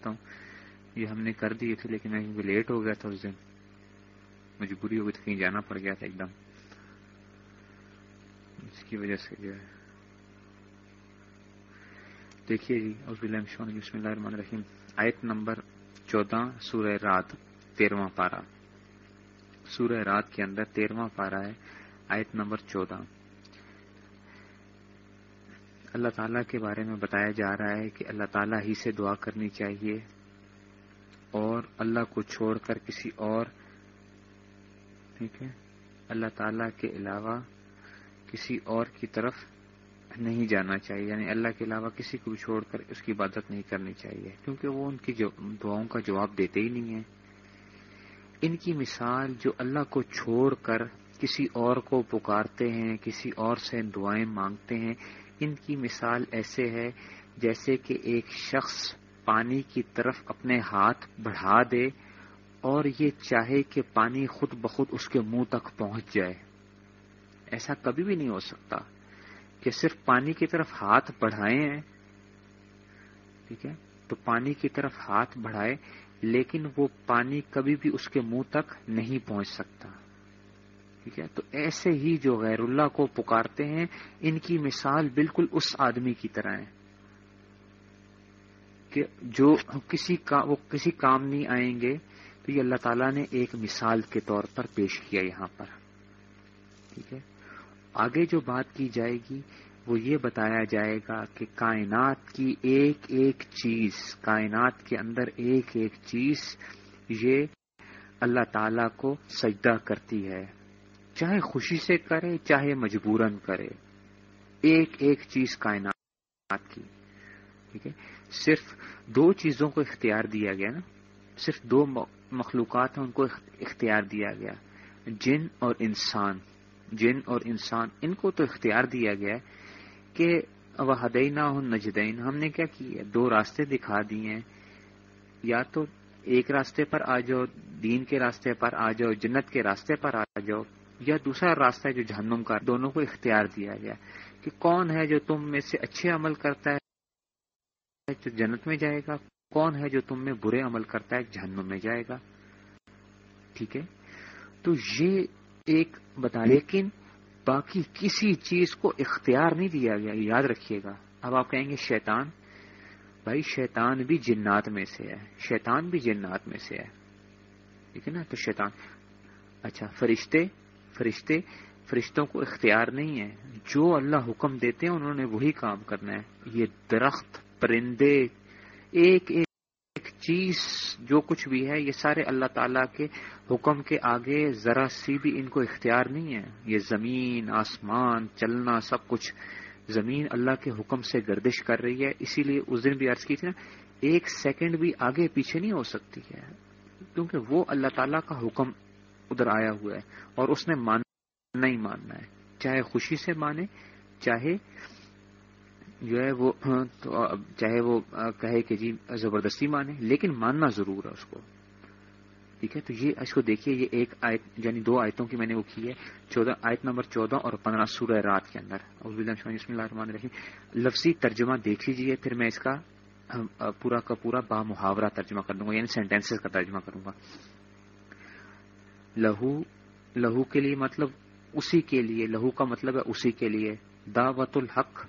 کرتا ہوں۔ یہ ہم نے کر دیے تھے لیکن میں لیٹ ہو گیا تھا اس دن، مجبوری ہو گئی تھی کہیں جانا پڑ گیا تھا ایک دم۔ اس کی وجہ سے جو ہے۔ دیکھیے جی بسم اللہ الرحمن الرحیم۔ آیت نمبر چودہ، سورہ رات، تیرواں پارا سورہ رات کے اندر تیرواں پارا ہے، آیت نمبر چودہ۔ اللہ تعالیٰ کے بارے میں بتایا جا رہا ہے کہ اللہ تعالیٰ ہی سے دعا کرنی چاہیے اور اللہ کو چھوڑ کر کسی اور، ٹھیک ہے، اللہ تعالیٰ کے علاوہ کسی اور کی طرف نہیں جانا چاہیے۔ یعنی اللہ کے علاوہ کسی کو بھی چھوڑ کر اس کی عبادت نہیں کرنی چاہیے، کیونکہ وہ ان کی دعاؤں کا جواب دیتے ہی نہیں ہے ان کی مثال جو اللہ کو چھوڑ کر کسی اور کو پکارتے ہیں، کسی اور سے دعائیں مانگتے ہیں ان کی مثال ایسے ہے جیسے کہ ایک شخص پانی کی طرف اپنے ہاتھ بڑھا دے اور یہ چاہے کہ پانی خود بخود اس کے منہ تک پہنچ جائے۔ ایسا کبھی بھی نہیں ہو سکتا کہ صرف پانی کی طرف ہاتھ بڑھائے ہیں ٹھیک ہے؟ تو پانی کی طرف ہاتھ بڑھائے، لیکن وہ پانی کبھی بھی اس کے منہ تک نہیں پہنچ سکتا۔ ٹھیک ہے۔ تو ایسے ہی جو غیر اللہ کو پکارتے ہیں، ان کی مثال بالکل اس آدمی کی طرح ہے کہ جو کسی کا، وہ کسی کام نہیں آئیں گے، تو یہ اللہ تعالیٰ نے ایک مثال کے طور پر پیش کیا یہاں پر۔ ٹھیک ہے۔ آگے جو بات کی جائے گی، وہ یہ بتایا جائے گا کہ کائنات کی ایک ایک چیز، کائنات کے اندر ایک ایک چیز، یہ اللہ تعالی کو سجدہ کرتی ہے۔ چاہے خوشی سے کرے، چاہے مجبوراً کرے، ایک ایک چیز کائنات کی، ٹھیک ہے؟ صرف دو چیزوں کو اختیار دیا گیا نا، صرف دو مخلوقات ہیں، ان کو اختیار دیا گیا۔ جن اور انسان، جن اور انسان، ان کو تو اختیار دیا گیا کہ وہ ہدینہ نجدین۔ ہم نے کیا کی ہے؟ دو راستے دکھا دیے ہیں۔ یا تو ایک راستے پر آ جاؤ، دین کے راستے پر آ جاؤ، جنت کے راستے پر آ جاؤ یا دوسرا راستہ ہے جو جہنم کا، دونوں کو اختیار دیا گیا کہ کون ہے جو تم میں سے اچھے عمل کرتا ہے جو جنت میں جائے گا، کون ہے جو تم میں برے عمل کرتا ہے، جہنم میں جائے گا۔ ٹھیک ہے؟ تو یہ ایک بتا، لیکن باقی کسی چیز کو اختیار نہیں دیا گیا، یاد رکھیے گا۔ اب آپ کہیں گے شیطان، بھائی شیطان بھی جنات میں سے ہے، شیطان بھی جنات میں سے ہے۔ ٹھیک ہے نا؟ تو شیطان اچھا فرشتے فرشتے فرشتوں کو اختیار نہیں ہے جو اللہ حکم دیتے ہیں، انہوں نے وہی کام کرنا ہے۔ یہ درخت، پرندے، ایک ایک چیز، جو کچھ بھی ہے، یہ سارے اللہ تعالی کے حکم کے آگے ذرا سی بھی ان کو اختیار نہیں ہے۔ یہ زمین، آسمان، چلنا، سب کچھ۔ زمین اللہ کے حکم سے گردش کر رہی ہے۔ اسی لیے اس دن بھی عرض کی تھی نا، ایک سیکنڈ بھی آگے پیچھے نہیں ہو سکتی ہے۔ کیونکہ وہ اللہ تعالیٰ کا حکم ادھر آیا ہوا ہے اور اس نے ماننا ہی ماننا ہے۔ چاہے خوشی سے مانے، چاہے جو ہے وہ، تو چاہے وہ کہے کہ جی زبردستی مانے، لیکن ماننا ضرور ہے اس کو۔ ٹھیک ہے؟ تو یہ، اس کو دیکھیے، یہ ایک آیت یعنی دو آیتوں کی میں نے وہ کی ہے۔ چودہ، آیت نمبر چودہ اور پندرہ سورہ رات کے اندر۔ بسم اللہ الرحمن الرحیم۔ لفظی ترجمہ دیکھ لیجیے پھر میں اس کا پورا کا پورا با محاورہ ترجمہ کر دوں گا یعنی سینٹینس کا ترجمہ کروں گا۔ لہو لہو کے لیے مطلب اسی کے لیے، لہو کا مطلب ہے اسی کے لیے۔ دعوت الحق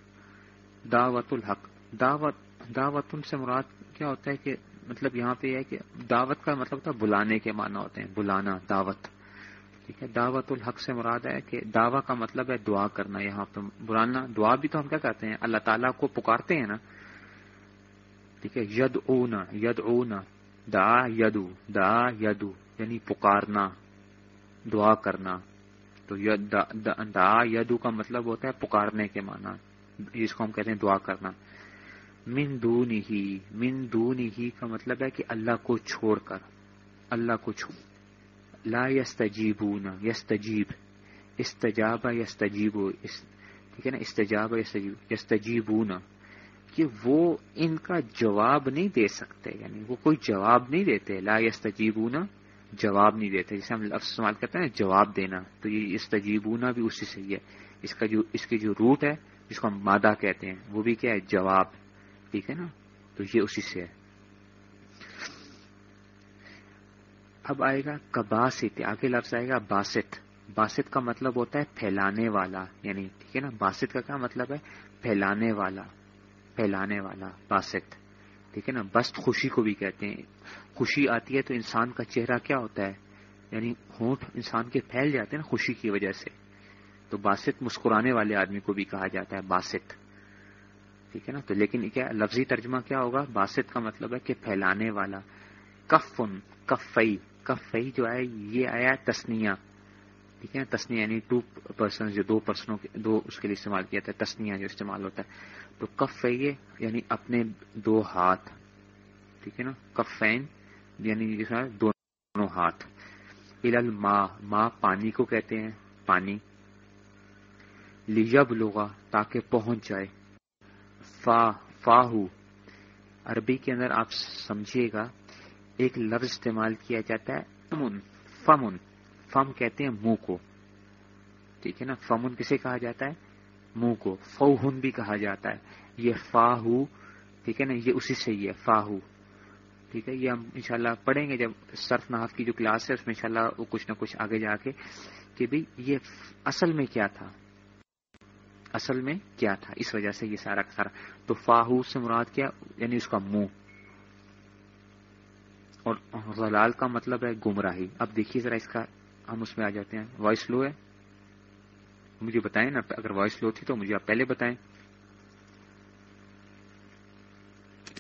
دعوت الحق۔ دعوت دعوت سے مراد کیا ہوتا ہے کہ مطلب یہاں پہ یہ ہے کہ دعوت کا مطلب تھا بلانے کے معنی ہوتے ہیں، بلانا، دعوت۔ ٹھیک ہے، دعوت الحق سے مراد ہے کہ دعوی کا مطلب ہے دعا کرنا یہاں پہ۔ بلانا، دعا بھی تو ہم کیا کہتے ہیں، اللہ تعالیٰ کو پکارتے ہیں نا۔ ٹھیک ہے ید اونا ید اونا دا یدو دا یدو یعنی پکارنا۔ دعا کرنا۔ تو دا یدو کا مطلب ہوتا ہے پکارنے کے معنی۔ جس کو ہم کہتے ہیں دعا کرنا۔ من دون ہی من دون ہی کا مطلب ہے کہ اللہ کو چھوڑ کر۔ اللہ کو چھوڑ لا یستجیبون، یستجیب۔ استجاب یستجیب ٹھیک ہے نا؟ استجاب یستجیب یستجیبون۔ کہ وہ ان کا جواب نہیں دے سکتے یعنی وہ کوئی جواب نہیں دیتے۔ لا یستجیبون جواب نہیں دیتے جیسے ہم لفظ استعمال کرتے ہیں، جواب دینا۔ تو یہ استجیبونا بھی اسی سے ہی ہے۔ اس کا جو، اس کی جو روٹ ہے، جس کو ہم مادہ کہتے ہیں، وہ بھی کیا ہے؟ جواب۔ ٹھیک ہے نا؟ تو یہ اسی سے ہے۔ اب آئے گا کباسط۔ آگے لفظ آئے گا باسط۔ باسط کا مطلب ہوتا ہے پھیلانے والا یعنی ٹھیک ہے نا؟ باسط کا کیا مطلب ہے؟ پھیلانے والا۔ پھیلانے والا، باسط۔ ٹھیک ہے نا؟ بست خوشی کو بھی کہتے ہیں۔ خوشی آتی ہے تو انسان کا چہرہ کیا ہوتا ہے؟ یعنی ہونٹ انسان کے پھیل جاتے ہیں نا خوشی کی وجہ سے۔ تو باسط مسکرانے والے آدمی کو بھی کہا جاتا ہے باسط۔ ٹھیک ہے نا؟ تو لیکن کیا لفظی ترجمہ کیا ہوگا؟ باسط کا مطلب ہے کہ پھیلانے والا۔ کفن کفئی کفئی جو ہے، یہ آیا تسنیا ٹھیک ہے تسنیا یعنی ٹو پرسن جو دو پرسنوں کے دو اس کے لیے استعمال کیا جاتا ہے۔ تسنیا جو استعمال ہوتا ہے۔ تو کف یعنی اپنے دو ہاتھ، ٹھیک ہے نا؟ کفین یعنی دونوں ہاتھ۔ ال ماں ماں پانی کو کہتے ہیں، پانی۔ لیب لوگا تاکہ پہنچ جائے۔ فا، فاہو۔ عربی کے اندر آپ سمجھیے گا، ایک لفظ استعمال کیا جاتا ہے، فمن فمن۔ فم کہتے ہیں منہ کو۔ ٹھیک ہے نا؟ فمن کسے کہا جاتا ہے؟ منہ کو فوہن بھی کہا جاتا ہے۔ یہ فاہو، ٹھیک ہے نا؟ یہ اسی سے ہی ہے فاہو۔ ٹھیک ہے؟ یہ ہم انشاءاللہ پڑھیں گے جب سرف نحاف کی جو کلاس ہے، اس میں انشاءاللہ وہ کچھ نہ کچھ آگے جا کے کہ بھئی یہ اصل میں کیا تھا؟ اصل میں کیا تھا؟ اس وجہ سے یہ سارا کا سارا۔ تو فاہو سے مراد کیا؟ یعنی اس کا منہ۔ اور غلال کا مطلب ہے گمراہی۔ اب دیکھیے ذرا اس کا، ہم اس میں آ جاتے ہیں۔ وائس لو ہے۔ مجھے بتائیں نا، اگر وائس لو تھی تو مجھے آپ پہلے بتائیں۔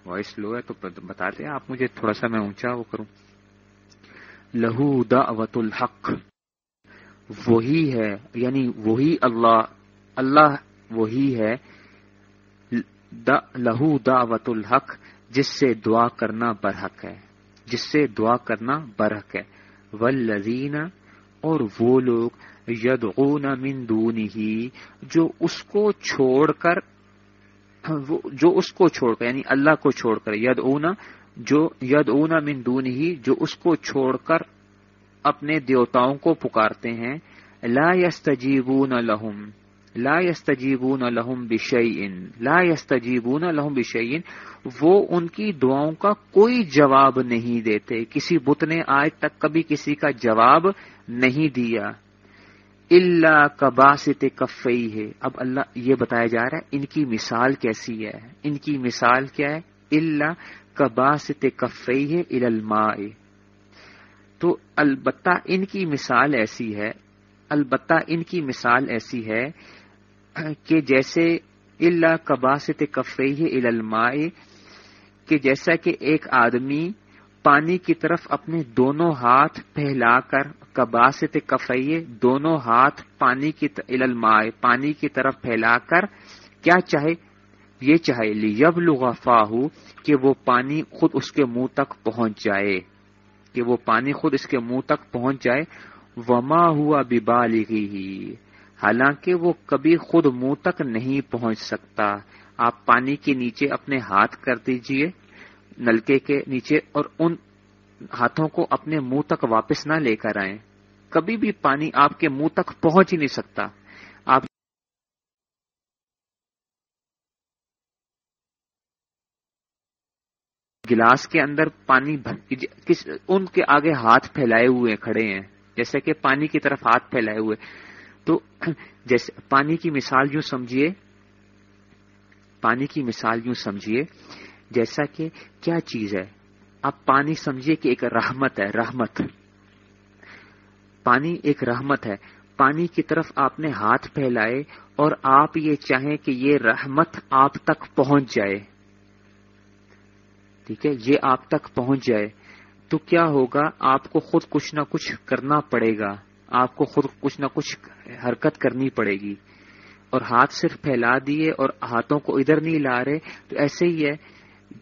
وائس لو ہے تو بتاتے ہیں آپ مجھے، تھوڑا سا میں اونچا وہ کروں۔ لہو دعوت الحق، وہی ہے یعنی وہی اللہ اللہ وہی ہے۔ لہو دعوت الحق، جس سے دعا کرنا برحق ہے۔ جس سے دعا کرنا برحق ہے۔ والذین، اور وہ لوگ یدعون من دونہی، جو اس کو چھوڑ کر جو اس کو چھوڑ کر یعنی اللہ کو چھوڑ کر ید جو ید من دون ہی جو اس کو چھوڑ کر اپنے دیوتاؤں کو پکارتے ہیں، لا یستجیبون لہم، لا یستجیبون لہم بشیئن، لا یستجیبون لہم بشیئن، وہ ان کی دعاؤں کا کوئی جواب نہیں دیتے، کسی بت نے آج تک کبھی کسی کا جواب نہیں دیا۔ اللہ کباست کفئی ہے اب اللہ یہ بتایا جا رہا ہے، ان کی مثال کیسی ہے؟ ان کی مثال کیا ہے؟ اللہ کباست کفئی ہے الماء۔ تو البتہ ان کی مثال ایسی ہے، البتہ ان کی مثال ایسی ہے کہ جیسے اللہ کباست کفئی ہے الماء، کہ جیسا کہ ایک آدمی پانی کی طرف اپنے دونوں ہاتھ پھیلا کر کباست کفیے دونوں ہاتھ پانی کی پانی کی طرف پھیلا کر، کیا چاہے؟ یہ چاہے لیب لغفاہ کہ وہ پانی خود اس کے منہ تک پہنچ جائے۔ کہ وہ پانی خود اس کے منہ تک پہنچ جائے۔ وما ہوا ببالغی ہی حالانکہ وہ کبھی خود منہ تک نہیں پہنچ سکتا۔ آپ پانی کے نیچے اپنے ہاتھ کر دیجیے۔ نلکے کے نیچے اور ان ہاتھوں کو اپنے منہ تک واپس نہ لے کر آئیں۔ کبھی بھی پانی آپ کے منہ تک پہنچ ہی نہیں سکتا۔ آپ گلاس کے اندر پانی جی، ان کے آگے ہاتھ پھیلائے ہوئے کھڑے ہیں، جیسے کہ پانی کی طرف ہاتھ پھیلائے ہوئے۔ تو جیسے پانی کی مثال یوں سمجھیے پانی کی مثال یوں سمجھیے۔ جیسا کہ کیا چیز ہے؟ آپ پانی سمجھیے کہ ایک رحمت ہے، رحمت۔ پانی ایک رحمت ہے۔ پانی کی طرف آپ نے ہاتھ پھیلائے اور آپ یہ چاہیں کہ یہ رحمت آپ تک پہنچ جائے۔ ٹھیک ہے؟ یہ آپ تک پہنچ جائے۔ تو کیا ہوگا؟ آپ کو خود کچھ نہ کچھ کرنا پڑے گا۔ آپ کو خود کچھ نہ کچھ حرکت کرنی پڑے گی۔ اور ہاتھ صرف پھیلا دیے اور ہاتھوں کو ادھر نہیں لا رہے، تو ایسے ہی ہے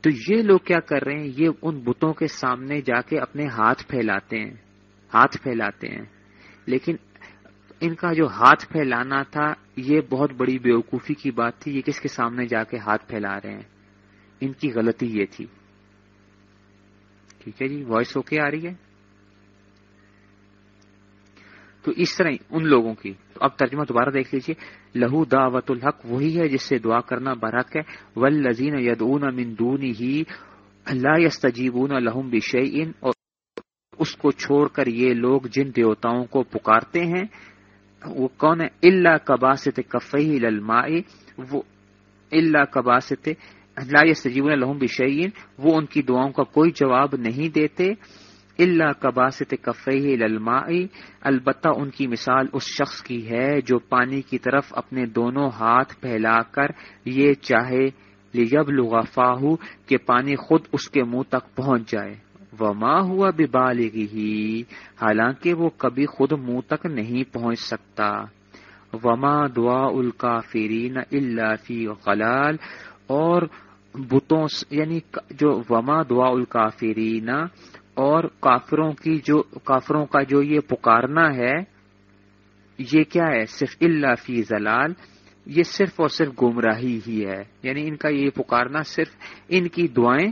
تو یہ لوگ کیا کر رہے ہیں؟ یہ ان بتوں کے سامنے جا کے اپنے ہاتھ پھیلاتے ہیں، ہاتھ پھیلاتے ہیں۔ لیکن ان کا جو ہاتھ پھیلانا تھا، یہ بہت بڑی بیوقوفی کی بات تھی۔ یہ کس کے سامنے جا کے ہاتھ پھیلا رہے ہیں؟ ان کی غلطی یہ تھی۔ ٹھیک ہے جی وائس اوکے آ رہی ہے؟ تو اس طرح ان لوگوں کی۔ تو اب ترجمہ دوبارہ دیکھ لیجیے لہو دعوت الحق، وہی ہے جس سے دعا کرنا برحق ہے۔ ول لذین یدون مندون ہی اللہ یستجیبون لہم بشیئن، اور اس کو چھوڑ کر یہ لوگ جن دیوتاؤں کو پکارتے ہیں، وہ کون ہے؟ اللہ کباست کفی للماء، وہ اللہ کباست لا سجیون الحم بشعین وہ ان کی دعاؤں کا کوئی جواب نہیں دیتے۔ اللہ کباست کفی للماء البتہ ان کی مثال اس شخص کی ہے جو پانی کی طرف اپنے دونوں ہاتھ پھیلا کر یہ چاہے لیب لغافاہ کہ پانی خود اس کے منہ تک پہنچ جائے۔ وما ہوا ببالغی حالانکہ وہ کبھی خود منہ تک نہیں پہنچ سکتا۔ وما دعا الکافرین اللہ فی غلال۔ اور بتوں یعنی جو وما دعا الکافرین اور کافروں کی جو کافروں کا جو یہ پکارنا ہے، یہ کیا ہے؟ صرف اللہ فی زلال یہ صرف اور صرف گمراہی ہی ہے۔ یعنی ان کا یہ پکارنا صرف ان کی دعائیں،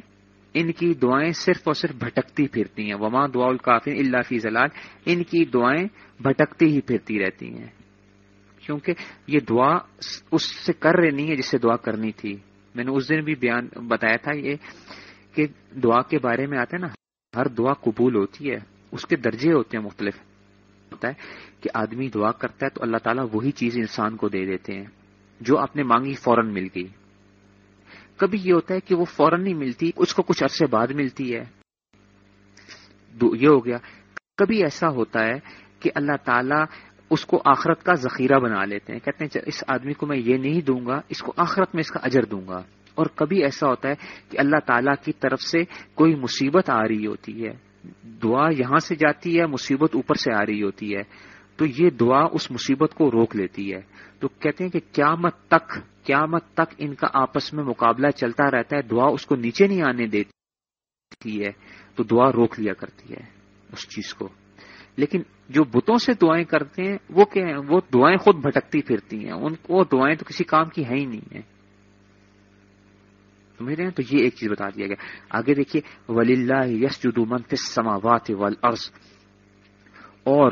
ان کی دعائیں صرف اور صرف بھٹکتی پھرتی ہیں۔ وما دعا الکافی اللہ فی زلال ان کی دعائیں بھٹکتی ہی پھرتی رہتی ہیں۔ کیونکہ یہ دعا اس سے کر رہی نہیں ہے جس سے دعا کرنی تھی۔ میں نے اس دن بھی بیان بتایا تھا یہ کہ دعا کے بارے میں آتا ہے نا۔ ہر دعا قبول ہوتی ہے، اس کے درجے ہوتے ہیں مختلف۔ ہوتا ہے کہ آدمی دعا کرتا ہے تو اللہ تعالیٰ وہی چیز انسان کو دے دیتے ہیں، جو آپ نے مانگی فوراً مل گئی۔ کبھی یہ ہوتا ہے کہ وہ فوراً نہیں ملتی، اس کو کچھ عرصے بعد ملتی ہے۔ یہ ہو گیا، کبھی ایسا ہوتا ہے کہ اللہ تعالیٰ اس کو آخرت کا ذخیرہ بنا لیتے ہیں۔ کہتے ہیں اچھا، اس آدمی کو میں یہ نہیں دوں گا، اس کو آخرت میں اس کا اجر دوں گا۔ اور کبھی ایسا ہوتا ہے کہ اللہ تعالیٰ کی طرف سے کوئی مصیبت آ رہی ہوتی ہے۔ دعا یہاں سے جاتی ہے، مصیبت اوپر سے آ رہی ہوتی ہے۔ تو یہ دعا اس مصیبت کو روک لیتی ہے۔ تو کہتے ہیں کہ قیامت تک قیامت تک ان کا آپس میں مقابلہ چلتا رہتا ہے، دعا اس کو نیچے نہیں آنے دیتی ہے۔ تو دعا روک لیا کرتی ہے اس چیز کو۔ لیکن جو بتوں سے دعائیں کرتے ہیں، وہ کیا ہیں؟ وہ دعائیں خود بھٹکتی پھرتی ہیں۔ ان کو دعائیں تو کسی کام کی ہیں ہی نہیں ہیں۔ سمجھ رہے ہیں؟ تو یہ ایک چیز بتا دیا گیا۔ آگے دیکھیے ولی اللہ یس جدو منفس سماوات اور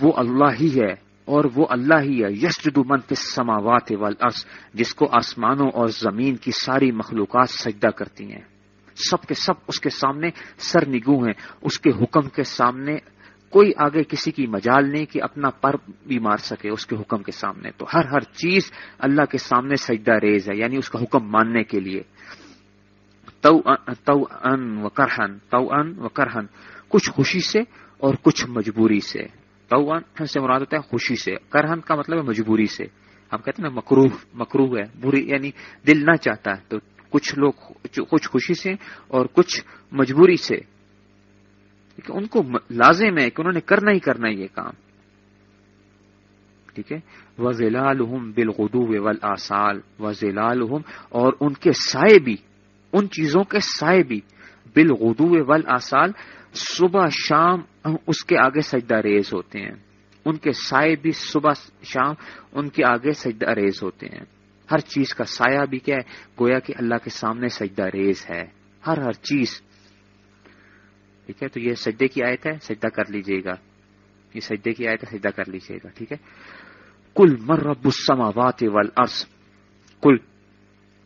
وہ اللہ ہی ہے، اور وہ اللہ ہی ہے یس جدو منفس سماوات والارض جس کو آسمانوں اور زمین کی ساری مخلوقات سجدہ کرتی ہیں۔ سب کے سب اس کے سامنے سر نگو ہیں، اس کے حکم کے سامنے کوئی آگے کسی کی مجال نہیں کہ اپنا پر بھی مار سکے اس کے حکم کے سامنے۔ تو ہر ہر چیز اللہ کے سامنے سجدہ ریز ہے یعنی اس کا حکم ماننے کے لیے۔ تو ان و کرہن تو ان و کرہن۔ کچھ خوشی سے اور کچھ مجبوری سے۔ تو ان سے مراد ہوتا ہے خوشی سے۔ کرہن کا مطلب ہے مجبوری سے۔ ہم کہتے ہیں نا مکروح مکروح ہے، بری یعنی دل نہ چاہتا۔ ہے تو کچھ لوگ کچھ خوشی سے اور کچھ مجبوری سے۔ کہ ان کو لازم ہے کہ انہوں نے کرنا ہی کرنا یہ کام۔ ٹھیک ہے؟ وزلال بالغدو ول آسال وزلال اور ان کے سائے بھی، ان چیزوں کے سائے بھی بالغدو ول آسال صبح، شام اس کے آگے سجدہ ریز ہوتے ہیں۔ ان کے سائے بھی صبح، شام ان کے آگے سجدہ ریز ہوتے ہیں۔ ہر چیز کا سایہ بھی کیا ہے؟ گویا کہ اللہ کے سامنے سجدہ ریز ہے۔ ہر ہر چیز۔ ٹھیک ہے؟ تو یہ سجدے کی آیت ہے، سجدہ کر لیجیے گا۔ یہ سجدے کی آیت ہے، سجدہ کر لیجیے گا، ٹھیک ہے؟ کل مر رب السماوات والارض۔ کل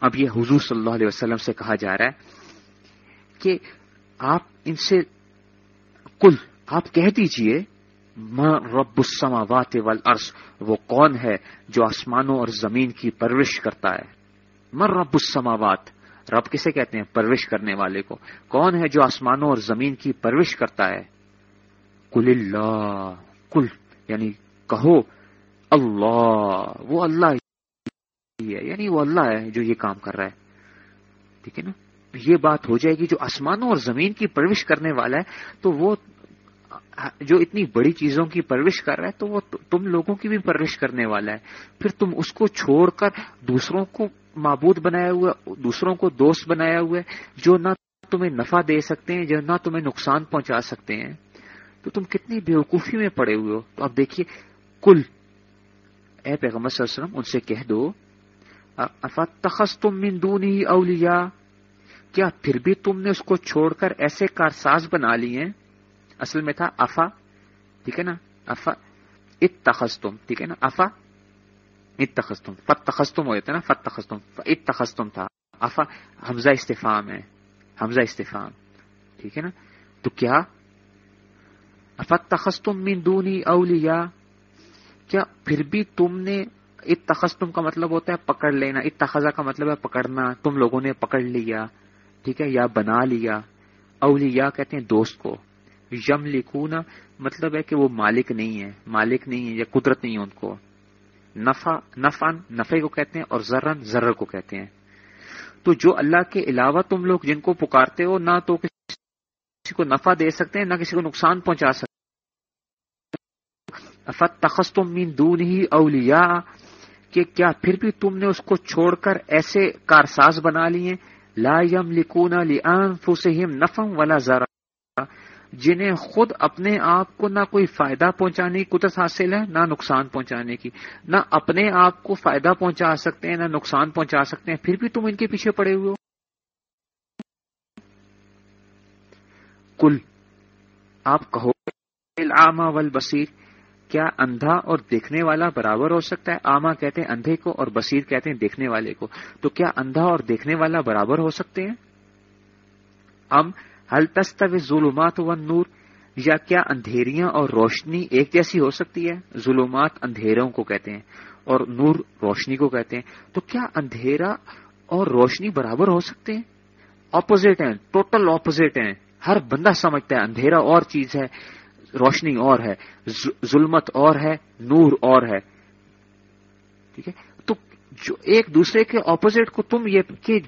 اب یہ حضور صلی اللہ علیہ وسلم سے کہا جا رہا ہے کہ آپ ان سے کل آپ کہہ دیجیے رب السماوات والارض، وہ کون ہے جو آسمانوں اور زمین کی پرورش کرتا ہے؟ مر رب السماوات۔ رب کسے کہتے ہیں پرورش کرنے والے کو؟ کون ہے جو آسمانوں اور زمین کی پرورش کرتا ہے؟ کل اللہ کل یعنی کہو، اللہ، وہ اللہ ہی ہے یعنی وہ اللہ ہے جو یہ کام کر رہا ہے۔ ٹھیک ہے نا؟ یہ بات ہو جائے گی جو آسمانوں اور زمین کی پرورش کرنے والا ہے، تو وہ جو اتنی بڑی چیزوں کی پرورش کر رہا ہے، تو وہ تم لوگوں کی بھی پرورش کرنے والا ہے۔ پھر تم اس کو چھوڑ کر دوسروں کو معبود بنایا ہوا، دوسروں کو دوست بنایا ہوا ہے، جو نہ تمہیں نفع دے سکتے ہیں، جو نہ تمہیں نقصان پہنچا سکتے ہیں۔ تو تم کتنی بیوقوفی میں پڑے ہوئے ہو۔ تو اب دیکھیے کل اے پیغمبر صلی اللہ علیہ وسلم، ان سے کہہ دو تخص تم مندون ہی اولیا کیا پھر بھی تم نے اس کو چھوڑ کر ایسے کارساز بنا لی ہیں؟ اصل میں تھا، افا، ٹھیک ہے نا؟ افا ات تخصم ٹھیک ہے نا؟ افا ات تخستم فت تخستم ہو جاتا نا فت تخستم ات تخستم تھا۔ افا، حمزہ استفام ہے، حمزہ استفام ٹھیک ہے نا؟ تو کیا؟ تخستم من دونی اولیا کیا پھر بھی تم نے اتخستم کا مطلب ہوتا ہے پکڑ لینا اتخذا کا مطلب ہے پکڑنا، تم لوگوں نے پکڑ لیا، ٹھیک ہے، یا بنا لیا۔ اولیاء کہتے ہیں دوست کو۔ یم لکھونا مطلب ہے کہ وہ مالک نہیں ہے، مالک نہیں ہے یا قدرت نہیں ہے ان کو۔ نفع نفان نفے کو کہتے ہیں اور ذرن ذر کو کہتے ہیں۔ تو جو اللہ کے علاوہ تم لوگ جن کو پکارتے ہو، نہ تو کسی کو نفع دے سکتے ہیں، نہ کسی کو نقصان پہنچا سکتے۔ فت تخص تم مین دون ہی اولیا کہ کیا پھر بھی تم نے اس کو چھوڑ کر ایسے کارساز بنا لیے؟ لا یم لکونا لفم نفم ولا ذرا جنہیں خود اپنے آپ کو نہ کوئی فائدہ پہنچانے کی قدرت حاصل ہے، نہ نقصان پہنچانے کی۔ نہ اپنے آپ کو فائدہ پہنچا سکتے ہیں، نہ نقصان پہنچا سکتے ہیں، پھر بھی تم ان کے پیچھے پڑے ہوئے ہو۔ کل آپ کہو آما والبصیر، کیا اندھا اور دیکھنے والا برابر ہو سکتا ہے؟ آما کہتے ہیں اندھے کو اور بصیر کہتے ہیں دیکھنے والے کو۔ تو کیا اندھا اور دیکھنے والا برابر ہو سکتے ہیں؟ ہم ہل ظلمات و نور یا کیا اندھیریاں اور روشنی ایک جیسی ہو سکتی ہے؟ ظلمات اندھیروں کو کہتے ہیں اور نور روشنی کو کہتے ہیں۔ تو کیا اندھیرا اور روشنی برابر ہو سکتے ہیں؟ اپوزٹ ہیں ٹوٹل اپوزٹ ہیں۔ ہر بندہ سمجھتا ہے اندھیرا اور چیز ہے، روشنی اور ہے۔ ظلمت اور ہے، نور اور ہے۔ ٹھیک ہے؟ تو جو ایک دوسرے کے اپوزٹ کو تم یہ، کہ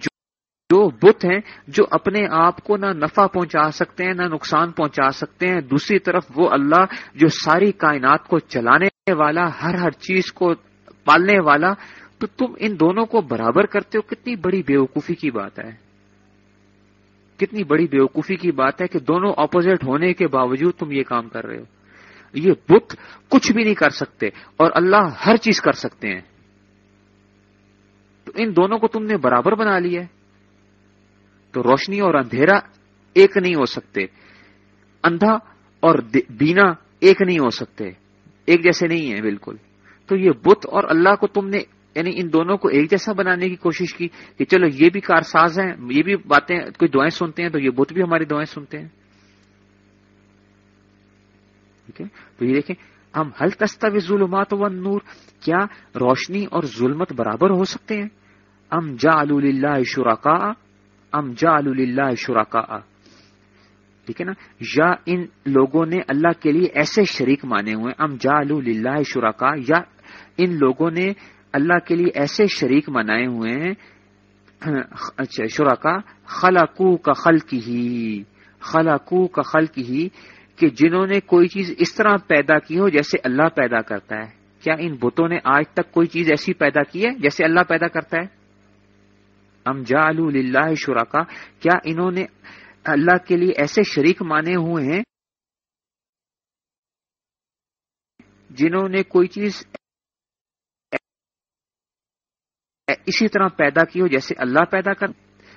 جو بت ہیں جو اپنے آپ کو نہ نفع پہنچا سکتے ہیں، نہ نقصان پہنچا سکتے ہیں۔ دوسری طرف وہ اللہ جو ساری کائنات کو چلانے والا، ہر ہر چیز کو پالنے والا۔ تو تم ان دونوں کو برابر کرتے ہو، کتنی بڑی بیوقوفی کی بات ہے۔ کتنی بڑی بیوقوفی کی بات ہے کہ دونوں اپوزٹ ہونے کے باوجود تم یہ کام کر رہے ہو۔ یہ بت کچھ بھی نہیں کر سکتے اور اللہ ہر چیز کر سکتے ہیں۔ تو ان دونوں کو تم نے برابر بنا لیا ہے۔ تو روشنی اور اندھیرا ایک نہیں ہو سکتے۔ اندھا اور بینا ایک نہیں ہو سکتے۔ ایک جیسے نہیں ہیں، بالکل۔ تو یہ بت اور اللہ کو تم نے یعنی ان دونوں کو ایک جیسا بنانے کی کوشش کی کہ چلو یہ بھی کارساز ہیں، یہ بھی باتیں، کوئی دعائیں سنتے ہیں تو یہ بت بھی ہماری دعائیں سنتے ہیں۔ ٹھیک ہے؟ تو یہ دیکھیں، ہم ہل تستوی ظلمات و نور کیا روشنی اور ظلمت برابر ہو سکتے ہیں؟ ام جا اللہ شرکا ام جا اللہ شرکا ٹھیک ہے نا؟ یا ان لوگوں نے اللہ کے لیے ایسے شریک مانے ہوئے، ام جا اللہ شرکا یا ان لوگوں نے اللہ کے لیے ایسے شریک منائے ہوئے ہیں اچھا شرکا خلاقو کا خل کی ہی خلاقو کا خل کی ہی کہ جنہوں نے کوئی چیز اس طرح پیدا کی ہو جیسے اللہ پیدا کرتا ہے۔ کیا ان بتوں نے آج تک کوئی چیز ایسی پیدا کی ہے جیسے اللہ پیدا کرتا ہے؟ ام جا اللہ شرکا، کیا انہوں نے اللہ کے لیے ایسے شریک مانے ہوئے ہیں جنہوں نے کوئی چیز اسی طرح پیدا کی ہو جیسے اللہ پیدا کر،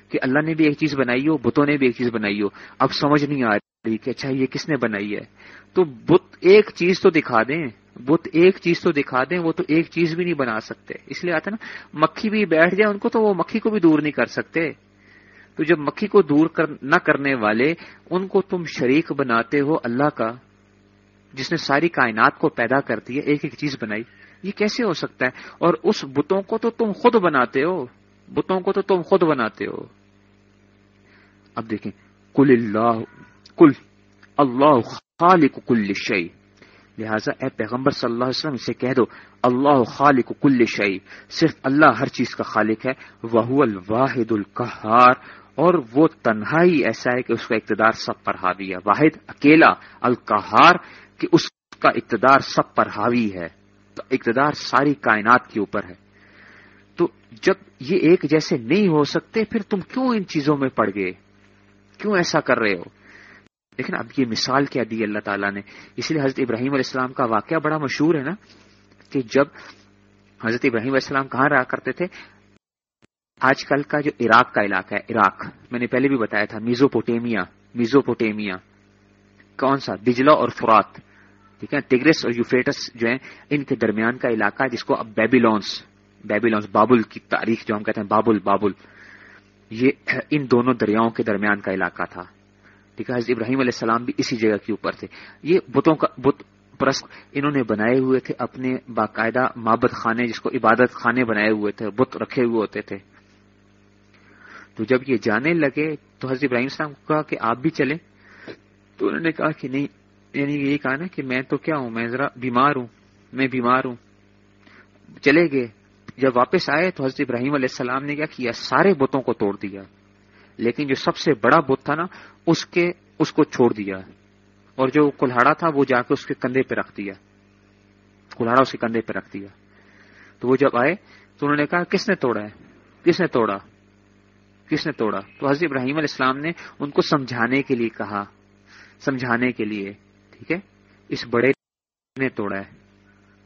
کہ اللہ نے بھی ایک چیز بنائی ہو، بتوں نے بھی ایک چیز بنائی ہو۔ اب سمجھ نہیں آ رہی کہ اچھا یہ کس نے بنائی ہے؟ تو بت ایک چیز تو دکھا دیں۔ بت ایک چیز تو دکھا دیں، وہ تو ایک چیز بھی نہیں بنا سکتے۔ اس لیے آتا نا، مکھی بھی بیٹھ جائے، ان کو تو وہ مکھی کو بھی دور نہیں کر سکتے۔ تو جب مکھی کو دور کر، نہ کرنے والے، ان کو تم شریک بناتے ہو اللہ کا، جس نے ساری کائنات کو پیدا کر دی ہے، ایک ایک چیز بنائی۔ یہ کیسے ہو سکتا ہے؟ اور اس بتوں کو تو تم خود بناتے ہو۔ بتوں کو تو تم خود بناتے ہو۔ اب دیکھیں کل اللہ کل اللہ خالق کل شعی لہٰذا اے پیغمبر صلی اللہ علیہ وسلم، اسے کہہ دو، اللہ خالق کل شعی صرف اللہ ہر چیز کا خالق ہے وہ الواحد القہار، اور وہ تنہائی ایسا ہے کہ اس کا اقتدار سب پر حاوی ہے۔ واحد، اکیلا، القہار، کہ اس کا اقتدار سب پر حاوی ہے۔ تو اقتدار ساری کائنات کے اوپر ہے۔ تو جب یہ ایک جیسے نہیں ہو سکتے، پھر تم کیوں ان چیزوں میں پڑ گئے؟ کیوں ایسا کر رہے ہو؟ لیکن اب یہ مثال کیا دی اللہ تعالیٰ نے۔ اس لیے حضرت ابراہیم علیہ السلام کا واقعہ بڑا مشہور ہے نا کہ جب حضرت ابراہیم علیہ السلام کہاں رہا کرتے تھے؟ آج کل کا جو عراق کا علاقہ ہے، عراق۔ میں نے پہلے بھی بتایا تھا، میزوپوٹیمیا میزوپوٹیمیا۔ کون سا؟ بجلا اور فرات۔ ٹھیک ہے ٹگرس اور یوفیٹس جو ہیں، ان کے درمیان کا علاقہ ہے جس کو اب بیبیلونس بیبیلونس بابل کی تاریخ جو ہم کہتے ہیں، بابل بابل۔ یہ ان دونوں دریاؤں کے درمیان کا علاقہ تھا۔ ٹھیک ہے حضرت ابراہیم علیہ السلام بھی اسی جگہ کے اوپر تھے۔ یہ بتوں کا بت پرست انہوں نے بنائے ہوئے تھے، اپنے باقاعدہ مابت خانے، جس کو عبادت خانے بنائے ہوئے تھے، بت رکھے ہوئے ہوتے تھے۔ تو جب یہ جانے لگے تو حضرت ابراہیم السلام کو کہا کہ آپ بھی چلیں۔ تو انہوں نے کہا کہ نہیں یعنی یہی کہا نا کہ میں تو کیا ہوں، میں ذرا بیمار ہوں، میں بیمار ہوں۔ چلے گئے۔ جب واپس آئے تو حضرت ابراہیم علیہ السلام نے کیا کیا سارے بتوں کو توڑ دیا۔ لیکن جو سب سے بڑا بت تھا نا، اس کے، اس کو چھوڑ دیا۔ اور جو کلہاڑا تھا، وہ جا کے اس کے کندھے پہ رکھ دیا۔ کلہاڑا اس کے کندھے پہ رکھ دیا۔ تو وہ جب آئے، تو انہوں نے کہا، کس نے توڑا ہے؟ کس نے توڑا؟ کس نے توڑا؟ تو حضرت ابراہیم علیہ السلام نے ان کو سمجھانے کے لیے کہا۔ سمجھانے کے لیے، ٹھیک ہے؟ اس بڑے نے توڑا ہے۔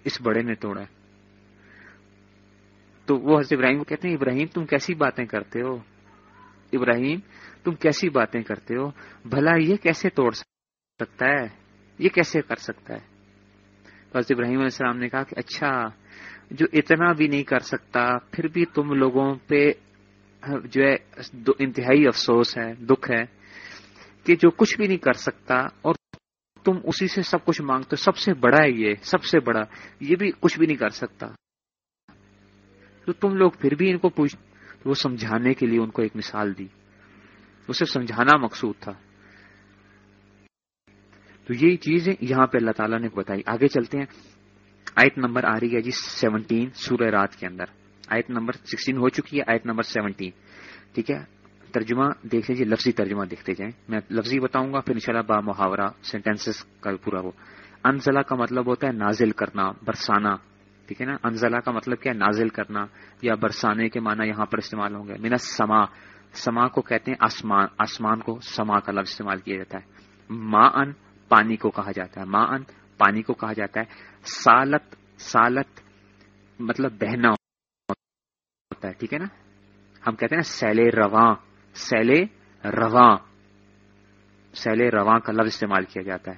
اس بڑے نے توڑا ہے۔ تو وہ حضرت ابراہیم کو کہتے ہیں، ابراہیم، تم کیسی باتیں کرتے ہو؟ ابراہیم، تم کیسی باتیں کرتے ہو؟ بھلا یہ کیسے توڑ سکتا ہے؟ یہ کیسے کر سکتا ہے؟ تو حضرت ابراہیم علیہ السلام نے کہا کہ اچھا جو اتنا بھی نہیں کر سکتا، پھر بھی تم لوگوں پہ جو ہے انتہائی افسوس ہے، دکھ ہے کہ جو کچھ بھی نہیں کر سکتا اور تم اسی سے سب کچھ مانگتے سب سے بڑا ہے یہ، سب سے بڑا، یہ بھی کچھ بھی نہیں کر سکتا۔ تو تم لوگ پھر بھی ان کو پوچھ وہ سمجھانے کے لیے ان کو ایک مثال دی۔ وہ صرف سمجھانا مقصود تھا۔ تو یہی چیز یہاں پہ اللہ تعالیٰ نے بتائی۔ آگے چلتے ہیں۔ آیت نمبر آ رہی ہے جی سیونٹین سورہ رات کے اندر۔ آیت نمبر سکسٹین ہو چکی ہے، آیت نمبر سیونٹین۔ ٹھیک ہے؟ ترجمہ دیکھ لیجیے لفظی ترجمہ دیکھتے جائیں۔ میں لفظی بتاؤں گا، پھر انشاءاللہ با محاورہ سینٹینسز کا پورا وہ انزلہ کا مطلب ہوتا ہے نازل کرنا، برسانا۔ ٹھیک ہے نا؟ انزلہ کا مطلب کیا نازل کرنا یا برسانے کے معنی یہاں پر استعمال ہوں گے۔ مینا سما سما کو کہتے ہیں آسمان آسمان کو سما کا لفظ استعمال کیا جاتا ہے۔ ما ان پانی کو کہا جاتا ہے۔ ما ان پانی کو کہا جاتا ہے۔ سالت سالت مطلب بہنا ہوتا ہے، ٹھیک ہے نا؟ ہم کہتے ہیں سیلے رواں سیلے رواں سیلے رواں کا لفظ استعمال کیا جاتا ہے۔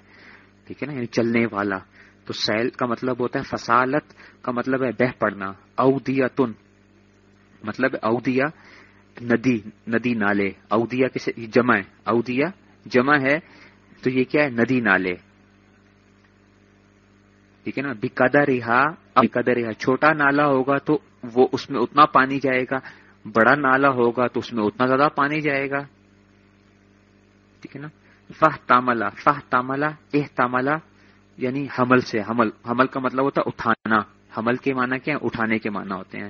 ٹھیک ہے نا؟ یعنی چلنے والا۔ تو سیل کا مطلب ہوتا ہے فسالت کا مطلب ہے بہ پڑنا اودیا تن مطلب اودیا، ندی ندی نالے، اودیا کسے جمع ہے، اودیا جمع ہے، تو یہ کیا ہے؟ ندی نالے۔ ٹھیک ہے نا؟ بکدا رہا بکدا رہا چھوٹا نالا ہوگا تو وہ اس میں اتنا پانی جائے گا، بڑا نالا ہوگا تو اس میں اتنا زیادہ پانی جائے گا۔ ٹھیک ہے نا؟ فہ تاملا فہ تاملا اح تاملا یعنی حمل سے، حمل حمل کا مطلب ہوتا ہے اٹھانا۔ حمل کے معنی کیا ہے اٹھانے کے معنی ہوتے ہیں۔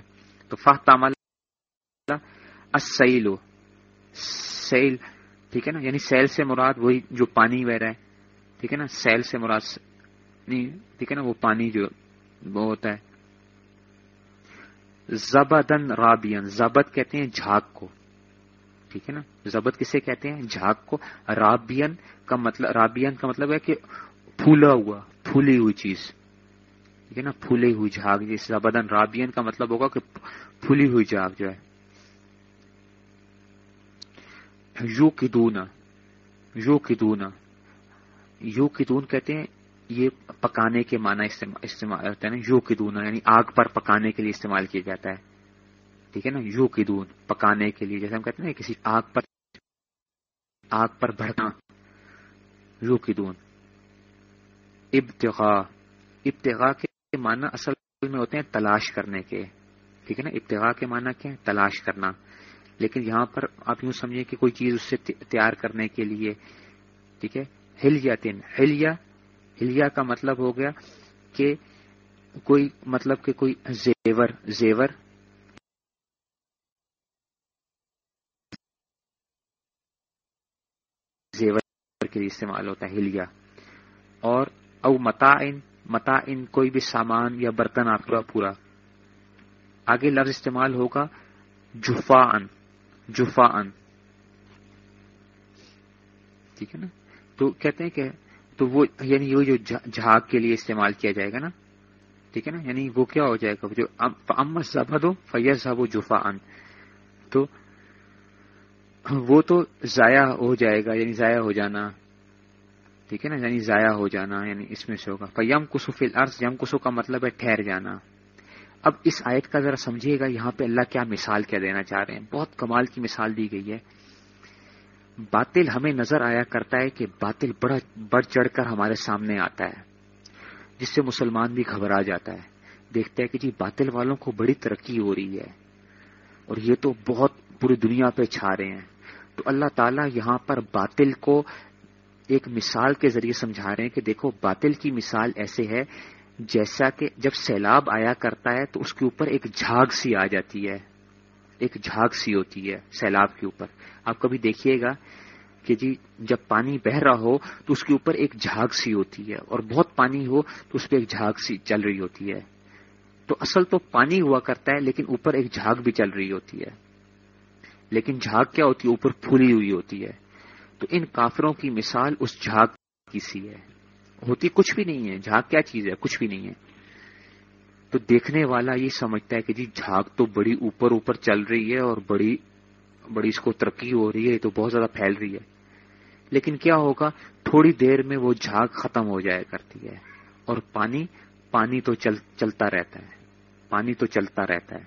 تو فہ تاملا سیل سیل، ٹھیک ہے نا؟ یعنی سیل سے مراد وہی جو پانی بہ رہا ہے، ٹھیک ہے نا؟ سیل سے مراد نہیں ٹھیک ہے نا؟ وہ پانی جو وہ ہوتا ہے۔ زبدن رابین زبد کہتے ہیں جھاگ کو۔ ٹھیک ہے نا؟ زبد کسے کہتے ہیں؟ جھاگ کو۔ رابین کا مطلب رابین کا مطلب ہے کہ پھولا ہوا، پھولی ہوئی چیز۔ ٹھیک ہے نا؟ پھولے ہوئی جھاگ جس زبدن رابین کا مطلب ہوگا کہ پھولی ہوئی جھاگ جو ہے۔ یو کدونا یو کدونا یو کدون کہتے ہیں، یہ پکانے کے معنی استعمال ہوتا ہے نا؟ یو کدون یعنی آگ پر پکانے کے لیے استعمال کیا جاتا ہے۔ ٹھیک ہے نا؟ یو کدون پکانے کے لیے، جیسے ہم کہتے ہیں کسی آگ پر آگ پر بڑھنا یو کدون ابتغا ابتغا کے معنی اصل میں ہوتے ہیں تلاش کرنے کے، ٹھیک ہے نا؟ ابتغا کے معنی کیا ہے تلاش کرنا۔ لیکن یہاں پر آپ یوں سمجھیں کہ کوئی چیز اس سے تیار کرنے کے لیے، ٹھیک ہے؟ ہلیا تین ہلیا ہلیا کا مطلب ہو گیا کہ کوئی مطلب کہ کوئی زیور زیور۔ زیور کے لیے استعمال ہوتا ہے ہلیا اور او متا ان متا ان کوئی بھی سامان یا برتن آپ کا پورا۔ آگے لفظ استعمال ہوگا جفا ان جفا ان ٹھیک ہے نا؟ تو کہتے ہیں کہ تو وہ یعنی وہ جو جھاگ کے لیے استعمال کیا جائے گا نا؟ ٹھیک ہے نا؟ یعنی وہ کیا ہو جائے گا؟ جو امت ضبط ہو فیض صاحب جفا ان تو وہ تو ضائع ہو جائے گا یعنی ضائع ہو جانا۔ ٹھیک ہے نا؟ یعنی ضائع ہو جانا یعنی اس میں سے ہوگا۔ فیم کسو فل عرض یم کسو کا مطلب ہے ٹھہر جانا۔ اب اس آیت کا ذرا سمجھیے گا، یہاں پہ اللہ کیا مثال کیا دینا چاہ رہے ہیں۔ بہت کمال کی مثال دی گئی ہے۔ باطل ہمیں نظر آیا کرتا ہے کہ باطل بڑا بڑھ چڑھ کر ہمارے سامنے آتا ہے، جس سے مسلمان بھی گھبرا جاتا ہے۔ دیکھتا ہے کہ جی باطل والوں کو بڑی ترقی ہو رہی ہے۔ اور یہ تو بہت پوری دنیا پہ چھا رہے ہیں۔ تو اللہ تعالیٰ یہاں پر باطل کو ایک مثال کے ذریعے سمجھا رہے ہیں کہ دیکھو، باطل کی مثال ایسے ہے، جیسا کہ جب سیلاب آیا کرتا ہے تو اس کے اوپر ایک جھاگ سی آ جاتی ہے۔ ایک جھاگ سی ہوتی ہے سیلاب کے اوپر۔ آپ کبھی دیکھیے گا کہ جی جب پانی بہ رہا ہو تو اس کے اوپر ایک جھاگ سی ہوتی ہے اور بہت پانی ہو تو اس پہ ایک جھاگ سی چل رہی ہوتی ہے۔ تو اصل تو پانی ہوا کرتا ہے لیکن اوپر ایک جھاگ بھی چل رہی ہوتی ہے۔ لیکن جھاگ کیا ہوتی ہے؟ اوپر پھولی ہوئی ہوتی ہے۔ تو ان کافروں کی مثال اس جھاگ کی سی ہے۔ ہوتی کچھ بھی نہیں ہے۔ جھاگ کیا چیز ہے؟ کچھ بھی نہیں ہے۔ تو دیکھنے والا یہ سمجھتا ہے کہ جی جھاگ تو بڑی اوپر اوپر چل رہی ہے اور بڑی بڑی اس کو ترقی ہو رہی ہے، تو بہت زیادہ پھیل رہی ہے۔ لیکن کیا ہوگا؟ تھوڑی دیر میں وہ جھاگ ختم ہو جایا کرتی ہے۔ اور پانی پانی تو چل، چلتا رہتا ہے۔ پانی تو چلتا رہتا ہے۔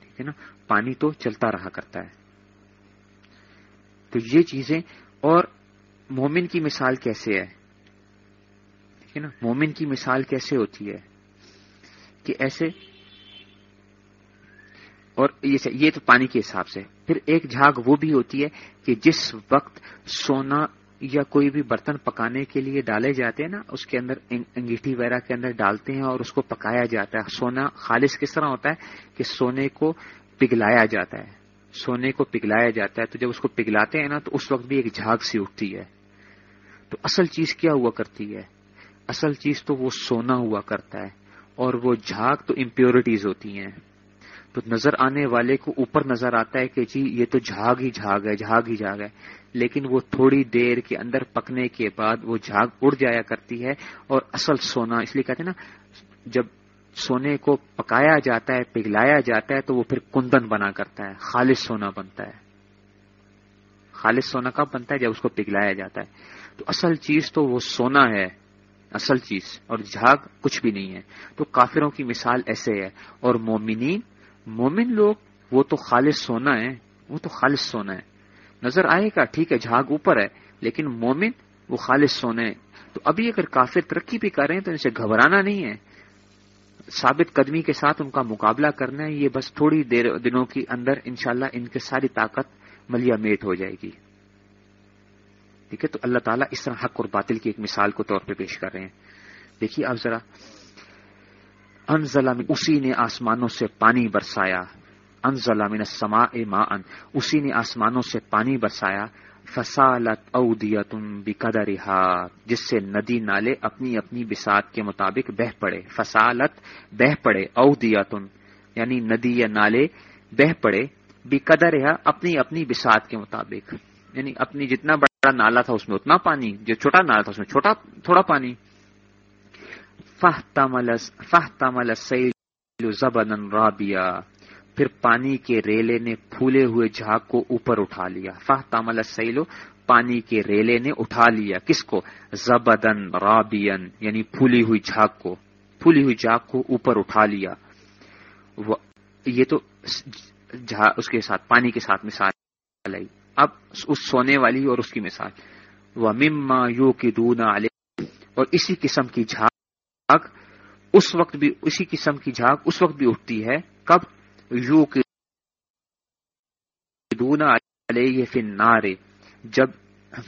ٹھیک ہے نا؟ پانی تو چلتا رہا کرتا ہے۔ تو یہ چیزیں اور مومن کی مثال کیسے ہے؟ ٹھیک ہے نا؟ مومن کی مثال کیسے ہوتی ہے کہ ایسے اور یہ تو پانی کے حساب سے پھر ایک جھاگ وہ بھی ہوتی ہے کہ جس وقت سونا یا کوئی بھی برتن پکانے کے لیے ڈالے جاتے ہیں نا، اس کے اندر انگیٹھی وغیرہ کے اندر ڈالتے ہیں اور اس کو پکایا جاتا ہے۔ سونا خالص کس طرح ہوتا ہے؟ کہ سونے کو پگلایا جاتا ہے۔ سونے کو پگلایا جاتا ہے، تو جب اس کو پگلاتے ہیں نا، تو اس وقت بھی ایک جھاگ سی اٹھتی ہے۔ تو اصل چیز کیا ہوا کرتی ہے؟ اصل چیز تو وہ سونا ہوا کرتا ہے، اور وہ جھاگ تو امپیورٹیز ہوتی ہیں۔ تو نظر آنے والے کو اوپر نظر آتا ہے کہ جی یہ تو جھاگ ہی جھاگ ہے، جھاگ ہی جھاگ ہے۔ لیکن وہ تھوڑی دیر کے اندر پکنے کے بعد وہ جھاگ اڑ جایا کرتی ہے، اور اصل سونا، اس لیے کہتے ہیں نا، جب سونے کو پکایا جاتا ہے پگلایا جاتا ہے تو وہ پھر کندن بنا کرتا ہے، خالص سونا بنتا ہے۔ خالص سونا کب بنتا ہے؟ جب اس کو پگلایا جاتا ہے۔ تو اصل چیز تو وہ سونا ہے، اصل چیز۔ اور جھاگ کچھ بھی نہیں ہے۔ تو کافروں کی مثال ایسے ہے۔ اور مومنین، مومن لوگ وہ تو خالص سونا ہے، وہ تو خالص سونا ہے۔ نظر آئے گا، ٹھیک ہے، جھاگ اوپر ہے، لیکن مومن وہ خالص سونا ہے۔ تو ابھی اگر کافر ترقی بھی کر رہے ہیں تو ان سے گھبرانا نہیں ہے۔ ثابت قدمی کے ساتھ ان کا مقابلہ کرنا ہے، یہ بس تھوڑی دیر دنوں کے اندر انشاءاللہ ان کی ساری طاقت ملیا میٹ ہو جائے گی۔ ٹھیک ہے تو اللہ تعالیٰ اس طرح حق اور باطل کی ایک مثال کو طور پہ پیش کر رہے ہیں۔ دیکھیے آپ ذرا، انزلہ اسی نے آسمانوں سے پانی برسایا۔ انزلہ من السماء ماء، اسی نے آسمانوں سے پانی برسایا۔ فسالت اودیت بقدرها، جس سے ندی نالے اپنی اپنی بساط کے مطابق بہ پڑے۔ فسالت بہ پڑے اودیت یعنی ندی یا نالے بہ پڑے، بقدرها اپنی اپنی بساط کے مطابق۔ یعنی اپنی جتنا بڑا نالا تھا اس میں اتنا پانی، جو چھوٹا نالا تھا اس میں چھوٹا تھوڑا پانی۔ فہ تمل زبن رابیا پھر پانی کے ریلے نے پھولے ہوئے جھاگ کو اوپر اٹھا لیا۔ فہ تمل سیلو پانی کے ریلے نے اٹھا لیا۔ کس کو؟ زبدن رابین یعنی پھولی ہوئی جھاگ کو۔ پھولی ہوئی جھاگ کو اوپر اٹھا لیا۔ یہ تو اس کے ساتھ، پانی کے ساتھ مثال آئی۔ اب اس سونے والی اور اس کی مثال۔ وہ مما یو کی دونا اور اسی قسم کی جھاگ، اس وقت بھی اسی قسم کی جھاگ اس وقت بھی اٹھتی ہے۔ کب؟ یو دونا علیہ فن نارے جب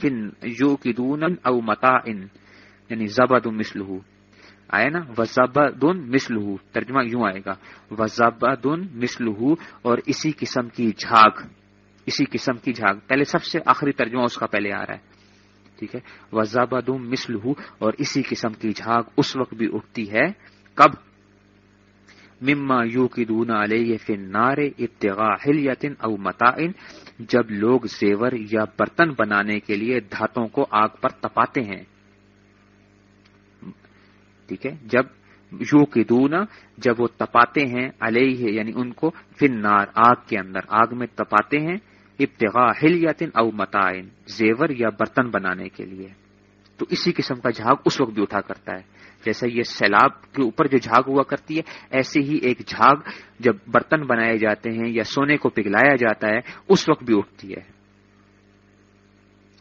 فن یو کی دون او متا ان یعنی زبد مسلح آئے نا؟ وزبدن مسلح ترجمہ یوں آئے گا. وزبدن مسلح اور اسی قسم کی جھاگ. اسی قسم کی جھاگ. پہلے سب سے آخری ترجمہ اس کا پہلے آ رہا ہے. ٹھیک ہے؟ وزابد مسل اور اسی قسم کی جھاگ اس وقت بھی اٹھتی ہے، کب؟ مما یو کی دونا علیہ فن نار ابتغا ہلیتن او متعن جب لوگ زیور یا برتن بنانے کے لیے دھاتوں کو آگ پر تپاتے ہیں۔ ٹھیک ہے؟ جب یو کی دونا جب وہ تپاتے ہیں علیہ یعنی ان کو فن نار آگ کے اندر، آگ میں تپاتے ہیں، ابتغاء حلیت او متائن زیور یا برتن بنانے کے لیے۔ تو اسی قسم کا جھاگ اس وقت بھی اٹھا کرتا ہے۔ جیسے یہ سیلاب کے اوپر جو جھاگ ہوا کرتی ہے، ایسے ہی ایک جھاگ جب برتن بنائے جاتے ہیں یا سونے کو پگھلایا جاتا ہے، اس وقت بھی اٹھتی ہے۔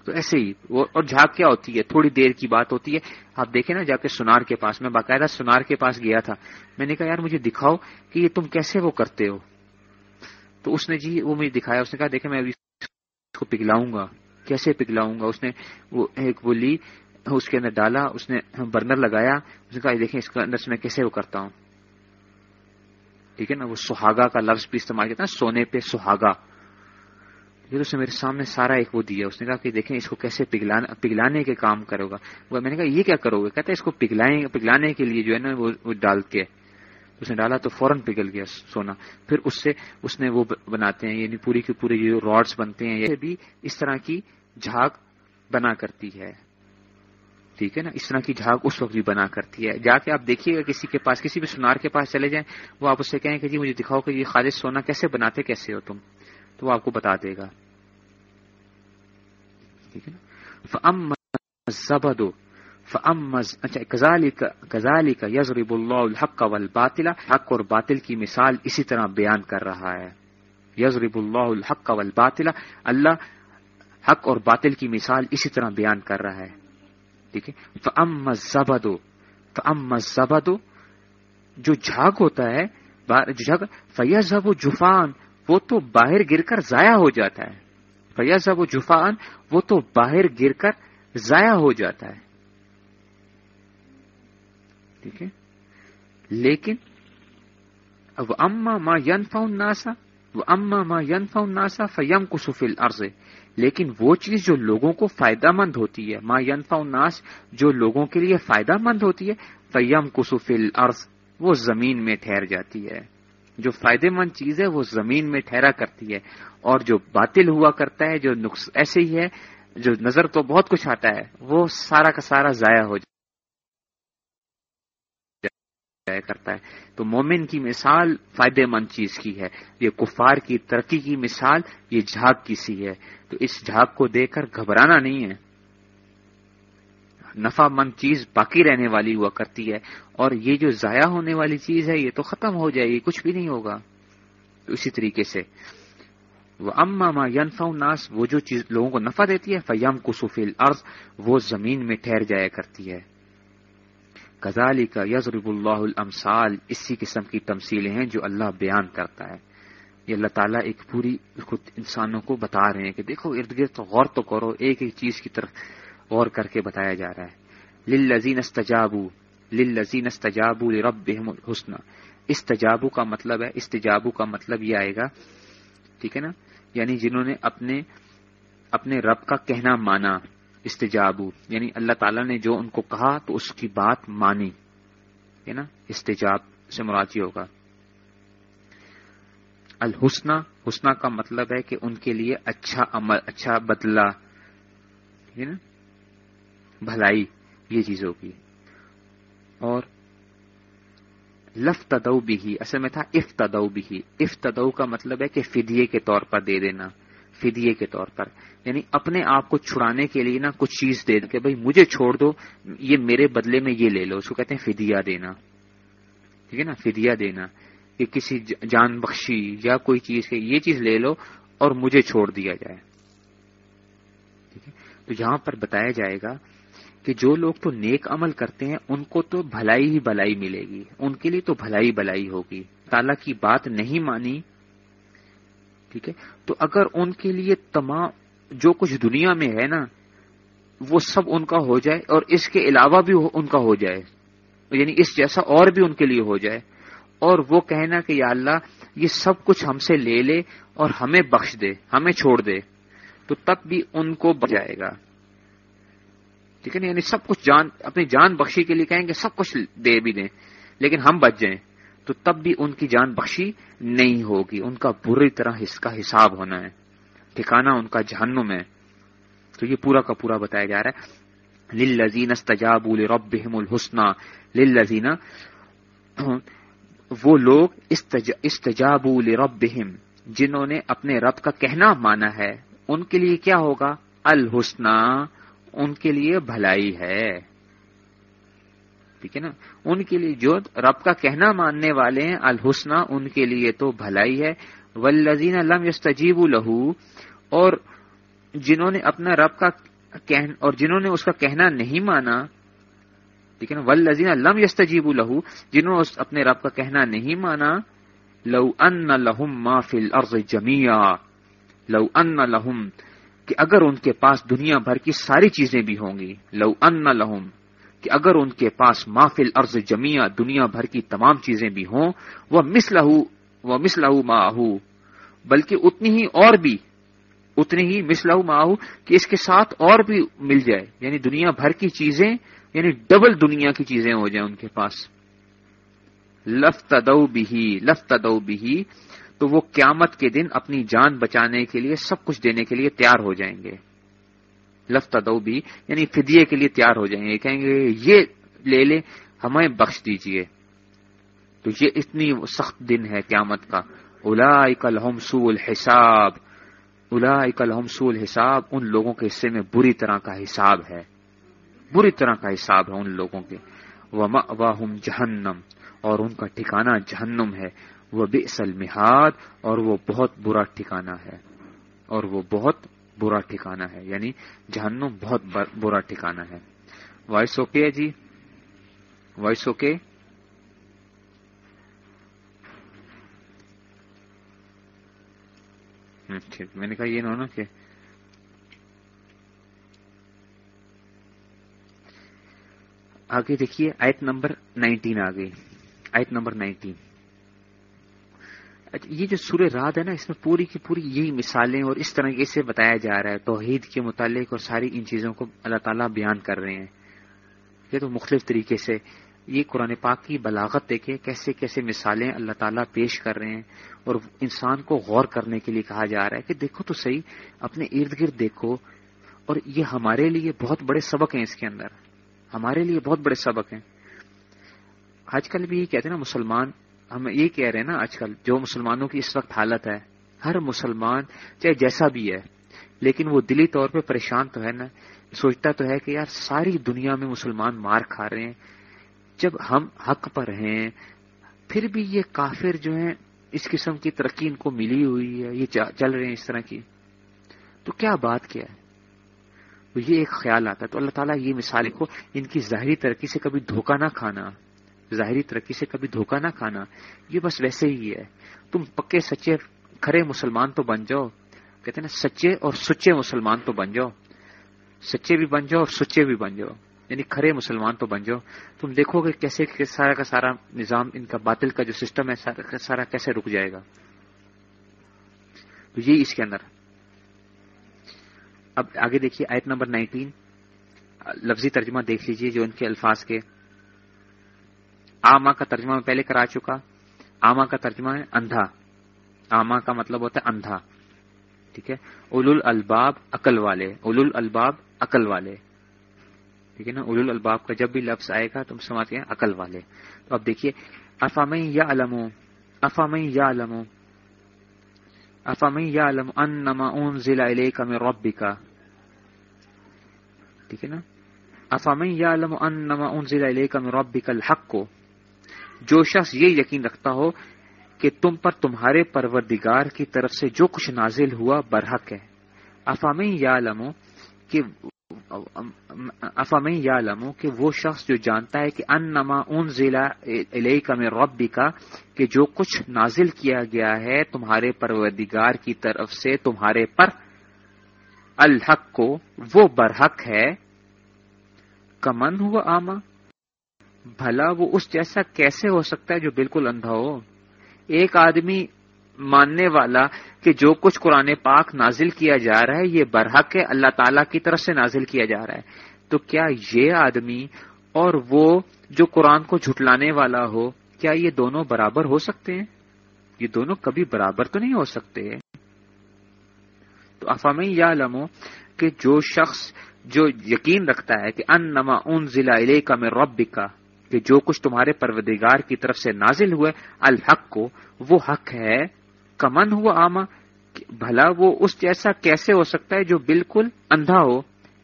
تو ایسے ہی اور جھاگ کیا ہوتی ہے؟ تھوڑی دیر کی بات ہوتی ہے۔ آپ دیکھیں نا، جا کے سونار کے پاس، میں باقاعدہ سونار کے پاس گیا تھا۔ میں نے کہا، یار، مجھے دکھاؤ کہ یہ تم کیسے وہ کرتے ہو؟ تو اس نے جی وہ مجھے دکھایا۔ اس نے کہا، دیکھیں، میں ابھی اس کو پگھلاؤں گا۔ کیسے پگھلاؤں گا؟ اس نے وہ ایک وہ لی۔ اس کے اندر ڈالا، اس نے برنر لگایا، اس نے کہا دیکھیں، اس کے اندر سے میں کیسے وہ کرتا ہوں؟ ٹھیک ہے نا، وہ سہاگا کا لفظ بھی استعمال کرتا ہے سونے پہ سہاگا۔ اس نے میرے سامنے سارا ایک وہ دیا، اس نے کہا کہ دیکھیں، اس کو کیسے پگلانے کے کام کرو گا۔ میں نے کہا، یہ کیا کرو گے؟ کہتا ہے، اس کو پگلانے کے لیے جو ہے نا، وہ ڈال کے اس نے ڈالا تو فوراً پگل گیا سونا۔ پھر اس سے، اس نے وہ بناتے ہیں یعنی پوری کی پوری جو راڈس بنتے ہیں، یہ بھی اس طرح کی جھاگ بنا کرتی ہے۔ ٹھیک ہے نا؟ اس طرح کی جھاگ اس وقت بھی بنا کرتی ہے۔ جا کے آپ دیکھیے گا کسی کے پاس، کسی بھی سونار کے پاس چلے جائیں، وہ آپ اس سے کہیں کہ جی مجھے دکھاؤ کہ یہ خالص سونا کیسے بناتے، کیسے ہو تم؟ تو وہ آپ کو بتا دے گا۔ ٹھیک ہے نا؟ اچھا یزرب اللہ الحق والباطل۔ حق اور باطل کی مثال اسی طرح بیان کر رہا ہے۔ یزرب اللہ الحق والباطل۔ اللہ حق اور باطل کی مثال اسی طرح بیان کر رہا ہے۔ ٹھیک ہے فم زبدو فم زبدو جو جھاگ ہوتا ہے جھگ فیض و جفان، وہ تو باہر گر کر ضائع ہو جاتا ہے۔ فیض و جفان، وہ تو باہر گر کر ضائع ہو جاتا ہے۔ ٹھیک ہے لیکن وہ اما ما ینفا ناسا وہ اما ما ینفا ناسا فیم کسفل عرض لیکن وہ چیز جو لوگوں کو فائدہ مند ہوتی ہے، ما ینفا الناس، جو لوگوں کے لیے فائدہ مند ہوتی ہے فیم کسفل عرض وہ زمین میں ٹھہر جاتی ہے۔ جو فائدے مند چیز ہے، وہ زمین میں ٹھہرا کرتی ہے۔ اور جو باطل ہوا کرتا ہے، جو نقص ایسے ہی ہے، جو نظر تو بہت کچھ آتا ہے، وہ سارا کا سارا ضائع ہو جاتا جائے کرتا ہے۔ تو مومن کی مثال فائدے مند چیز کی ہے۔ یہ کفار کی ترقی کی مثال، یہ جھاگ کی سی ہے۔ تو اس جھاگ کو دیکھ کر گھبرانا نہیں ہے۔ نفع مند چیز باقی رہنے والی ہوا کرتی ہے۔ اور یہ جو ضائع ہونے والی چیز ہے، یہ تو ختم ہو جائے گی، کچھ بھی نہیں ہوگا۔ تو اسی طریقے سے۔ وہ اما ینفا ناس وہ جو چیز لوگوں کو نفع دیتی ہے فیم کسفل عرض وہ زمین میں ٹھہر جایا کرتی ہے۔ کزالی کا یزرب اللہ المسال اسی قسم کی تمثیلیں ہیں جو اللہ بیان کرتا ہے۔ یہ اللہ تعالیٰ ایک پوری خود انسانوں کو بتا رہے ہیں کہ دیکھو، ارد گرد غور تو کرو، ایک ایک چیز کی طرف غور کر کے بتایا جا رہا ہے۔ للزین استجابو للزین استجابو رب حسن استجابو کا مطلب ہے، استجابو کا مطلب یہ آئے گا، ٹھیک ہے نا؟ یعنی جنہوں نے اپنے اپنے رب کا کہنا مانا۔ استجابو۔ یعنی اللہ تعالیٰ نے جو ان کو کہا تو اس کی بات مانی۔ ہے نا؟ استجاب سے مراجی ہوگا۔ الحسنہ، حسنہ کا مطلب ہے کہ ان کے لیے اچھا عمل اچھا بدلہ۔ ہے نا؟ بھلائی، یہ چیز ہوگی۔ اور لف تدو بھی اصل میں تھا اف تدو بھی اف تدو کا مطلب ہے کہ فدیے کے طور پر دے دینا۔ فدیے کے طور پر۔ یعنی اپنے آپ کو چھڑانے کے لیے نا کچھ چیز دے کہ بھائی مجھے چھوڑ دو، یہ میرے بدلے میں یہ لے لو۔ اس کو کہتے ہیں فدیا دینا۔ ٹھیک ہے نا؟ فدیا دینا۔ کہ کسی جان بخشی یا کوئی چیز یہ چیز لے لو اور مجھے چھوڑ دیا جائے۔ ٹھیک ہے؟ تو یہاں پر بتایا جائے گا کہ جو لوگ تو نیک عمل کرتے ہیں، ان کو تو بھلائی ہی بھلائی ملے گی۔ ان کے لیے تو بھلائی بھلائی ہوگی۔ تعالیٰ کی بات نہیں مانی ٹھیک ہے؟ تو اگر ان کے لیے تمام جو کچھ دنیا میں ہے نا، وہ سب ان کا ہو جائے اور اس کے علاوہ بھی ان کا ہو جائے یعنی اس جیسا اور بھی ان کے لیے ہو جائے، اور وہ کہنا کہ یا اللہ، یہ سب کچھ ہم سے لے لے اور ہمیں بخش دے، ہمیں چھوڑ دے، تو تب بھی ان کو بجائے گا۔ ٹھیک ہے نا؟ یعنی سب کچھ جان اپنی جان بخشی کے لیے کہیں گے، سب کچھ دے بھی دیں، لیکن ہم بچ جائیں۔ تو تب بھی ان کی جان بخشی نہیں ہوگی۔ ان کا بری طرح اس کا حساب ہونا ہے۔ ٹھکانا ان کا جہنم ہے۔ تو یہ پورا کا پورا بتایا جا رہا ہے۔ للزین استجاب ربهم الحسنى للزین وہ لوگ استجاب لربهم جنہوں نے اپنے رب کا کہنا مانا ہے، ان کے لیے کیا ہوگا؟ الحسنہ ان کے لیے بھلائی ہے۔ ٹھیک ہے نا؟ ان کے لیے جو رب کا کہنا ماننے والے ہیں، الحسنہ ان کے لیے تو بھلائی ہے۔ ولزین لم یستجیب لہو اور جنہوں نے اپنا رب کا اور جنہوں نے اس کا کہنا نہیں مانا، ٹھیک ہے نا؟ ولزین لم یستجیب لہو جنہوں نے اپنے رب کا کہنا نہیں مانا، لو ان لہم ما فی الارض جمیا لو ان لہم کہ اگر ان کے پاس دنیا بھر کی ساری چیزیں بھی ہوں گی، لو ان لہم کہ اگر ان کے پاس مافل ارض جمیا دنیا بھر کی تمام چیزیں بھی ہوں، وہ مس وہ مس لہو ماہو بلکہ اتنی ہی اور بھی، اتنی ہی مس ماہو کہ اس کے ساتھ اور بھی مل جائے۔ یعنی دنیا بھر کی چیزیں یعنی ڈبل دنیا کی چیزیں ہو جائیں ان کے پاس۔ لف تدو بھی لف تدو بھی تو وہ قیامت کے دن اپنی جان بچانے کے لیے، سب کچھ دینے کے لیے تیار ہو جائیں گے۔ لفت دو بھی یعنی فدیے کے لیے تیار ہو جائیں گے، کہیں گے یہ لے لے ہمیں بخش دیجیے۔ تو یہ اتنی سخت دن ہے قیامت کا۔ الا الحم سول حساب الا الحم سول حساب ان لوگوں کے حصے میں بری طرح کا حساب ہے۔ بری طرح کا حساب ہے ان لوگوں کے۔ واہم جہنم۔ اور ان کا ٹھکانہ جہنم ہے۔ وہ بے مہاد اور وہ بہت برا ٹھکانہ ہے۔ اور وہ بہت برا ٹھکانا ہے یعنی جہنم بہت برا ٹھکانا ہے۔ وائس اوکے ہے جی؟ Voice okay? ٹھیک، میں نے کہا یہ نا کہ آگے دیکھیے، آیت نمبر نائنٹین آ گئی آیت نمبر نائنٹین۔ اچھا یہ جو سورہ رات ہے نا، اس میں پوری کی پوری یہی مثالیں اور اس طرح سے بتایا جا رہا ہے، توحید کے متعلق اور ساری ان چیزوں کو اللہ تعالیٰ بیان کر رہے ہیں۔ یہ تو مختلف طریقے سے یہ قرآن پاک کی بلاغت دیکھے کیسے کیسے مثالیں اللہ تعالیٰ پیش کر رہے ہیں اور انسان کو غور کرنے کے لیے کہا جا رہا ہے کہ دیکھو تو صحیح، اپنے ارد گرد دیکھو اور یہ ہمارے لیے بہت بڑے سبق ہیں اس کے اندر۔ ہمارے لیے بہت بڑے سبق ہیں۔ آج کل بھی یہ کہتے ہیں نا، مسلمان ہم یہ کہہ رہے ہیں نا آج کل، جو مسلمانوں کی اس وقت حالت ہے، ہر مسلمان چاہے جیسا بھی ہے، لیکن وہ دلی طور پہ پریشان تو ہے نا، سوچتا تو ہے کہ یار ساری دنیا میں مسلمان مار کھا رہے ہیں۔ جب ہم حق پر ہیں، پھر بھی یہ کافر جو ہیں، اس قسم کی ترقی ان کو ملی ہوئی ہے، یہ چل رہے ہیں اس طرح کی۔ تو کیا بات کیا ہے؟ تو یہ ایک خیال آتا ہے۔ تو اللہ تعالیٰ یہ مثال کو ان کی ظاہری ترقی سے کبھی دھوکہ نہ کھانا۔ ظاہری ترقی سے کبھی دھوکہ نہ کھانا، یہ بس ویسے ہی ہے۔ تم پکے، سچے کھڑے مسلمان تو بن جاؤ۔ کہتے ہیں نا، سچے اور سچے مسلمان تو بن جاؤ۔ سچے بھی بن جاؤ اور سچے بھی بن جاؤ۔ یعنی کھڑے مسلمان تو بن جاؤ۔ تم دیکھو گے کیسے سارا کا سارا نظام، ان کا باطل کا جو سسٹم ہے، سارا کیسے رک جائے گا۔ تو یہی اس کے اندر۔ اب آگے دیکھیے آیت نمبر نائنٹین۔ لفظی ترجمہ دیکھ لیجیے جو ان کے الفاظ کے۔ آما کا ترجمہ میں پہلے کرا چکا۔ آما کا ترجمہ ہے اندھا۔ آما کا مطلب ہوتا ہے اندھا۔ ٹھیک ہے؟ اول الباب عقل والے۔ اول الباب عقل والے۔ ٹھیک ہے نا؟ اول الباب کا جب بھی لفظ آئے گا تم سمجھتے ہیں عقل والے۔ تو اب دیکھیے افام یا علم افام یا علم افام یا علم ان نما اون ضلع کا کا ٹھیک ہے نا؟ افام یا علم ان نما اون ضلع کا میں الحق۔ کو جو شخص یہ یقین رکھتا ہو کہ تم پر تمہارے پروردگار کی طرف سے جو کچھ نازل ہوا برحق ہے۔ افام یا لمو کہ افام یا لمو کہ وہ شخص جو جانتا ہے کہ ان نما ان ضلع علیہ کا میں رب کا کہ جو کچھ نازل کیا گیا ہے تمہارے پروردگار کی طرف سے تمہارے پر الحق کو، وہ برحق ہے۔ کمن ہوا آما؟ بھلا وہ اس جیسا کیسے ہو سکتا ہے جو بالکل اندھا ہو؟ ایک آدمی ماننے والا کہ جو کچھ قرآن پاک نازل کیا جا رہا ہے، یہ برحق ہے، اللہ تعالی کی طرف سے نازل کیا جا رہا ہے۔ تو کیا یہ آدمی اور وہ جو قرآن کو جھٹلانے والا ہو، کیا یہ دونوں برابر ہو سکتے ہیں؟ یہ دونوں کبھی برابر تو نہیں ہو سکتے۔ تو افام یا لمو کہ جو شخص جو یقین رکھتا ہے کہ ان نما ان ضلع کا میں رب کا کہ جو کچھ تمہارے پروردگار کی طرف سے نازل ہوئے، الحق کو، وہ حق ہے۔ کمن ہوا آما؟ بھلا وہ اس جیسا کیسے ہو سکتا ہے جو بالکل اندھا ہو؟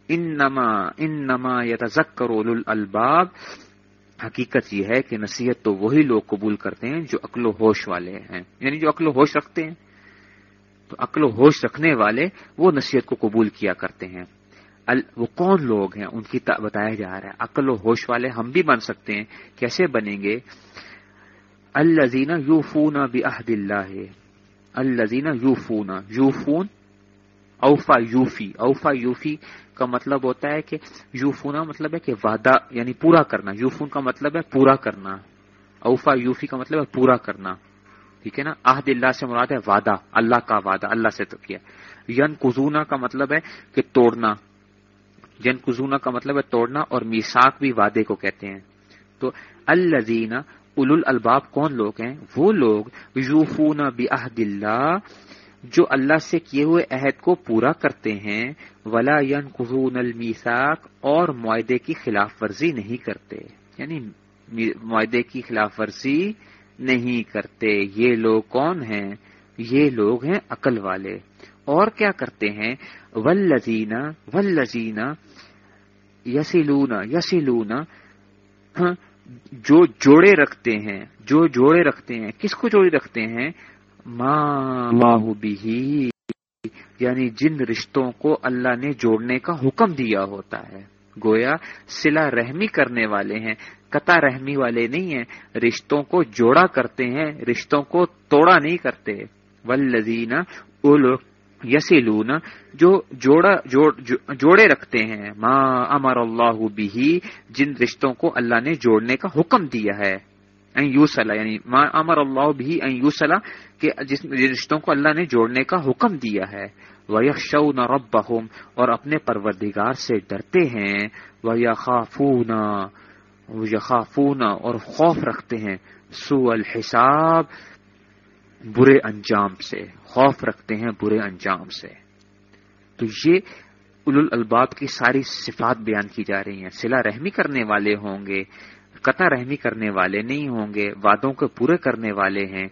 ان نما ان نما الباب حقیقت یہ ہے کہ نصیحت تو وہی لوگ قبول کرتے ہیں جو عقل و ہوش والے ہیں۔ یعنی جو عقل و ہوش رکھتے ہیں۔ تو عقل و ہوش رکھنے والے وہ نصیحت کو قبول کیا کرتے ہیں۔ وہ کون لوگ ہیں؟ ان کی بتایا جا رہا ہے۔ عقل و ہوش والے ہم بھی بن سکتے ہیں۔ کیسے بنیں گے؟ الزین یو فون بحد اللہ۔ الزین یو فون یو فون اوفا یوفی۔ اوفا یوفی کا مطلب ہوتا ہے کہ یوفونا مطلب ہے کہ وعدہ یعنی پورا کرنا۔ یوفون کا مطلب ہے پورا کرنا۔ اوفا یوفی کا مطلب ہے پورا کرنا۔ ٹھیک ہے نا؟ عہد اللہ سے مراد ہے وعدہ، اللہ کا وعدہ، اللہ سے تو کیا۔ ین کزونا کا مطلب ہے کہ توڑنا۔ ین کزونا کا مطلب ہے توڑنا اور میساک بھی وعدے کو کہتے ہیں۔ تو الزین اول الباب کون لوگ ہیں؟ وہ لوگ یوفون بعہد اللہ، جو اللہ سے کیے ہوئے عہد کو پورا کرتے ہیں۔ ولا ین قزون المیساک اور معاہدے کی خلاف ورزی نہیں کرتے۔ یعنی معاہدے کی خلاف ورزی نہیں کرتے۔ یہ لوگ کون ہیں؟ یہ لوگ ہیں عقل والے۔ اور کیا کرتے ہیں؟ ولزین ولزین یسیلون یسیلون ہاں، جو جوڑے رکھتے ہیں، جو جوڑے رکھتے ہیں، کس کو جوڑے رکھتے ہیں؟ ماں بھی یعنی جن رشتوں کو اللہ نے جوڑنے کا حکم دیا ہوتا ہے۔ گویا سلا رحمی کرنے والے ہیں، قطع رحمی والے نہیں ہیں، رشتوں کو جوڑا کرتے ہیں، رشتوں کو توڑا نہیں کرتے۔ ولزین یسیلون، جو جوڑا جوڑے رکھتے ہیں ماں امر اللہ بھی جن رشتوں کو اللہ نے جوڑنے کا حکم دیا ہے۔ یوسلا یعنی ماں امر اللہ بھی یوسلا کہ جس رشتوں کو اللہ نے جوڑنے کا حکم دیا ہے۔ وہ یکشون رب اور اپنے پروردگار سے ڈرتے ہیں۔ وہ یخافون اور خوف رکھتے ہیں۔ سو الحساب برے انجام سے، خوف رکھتے ہیں برے انجام سے۔ تو یہ اول الباب کی ساری صفات بیان کی جا رہی ہیں۔ سلا رحمی کرنے والے ہوں گے، قطع رحمی کرنے والے نہیں ہوں گے، وعدوں کو پورے کرنے والے ہیں۔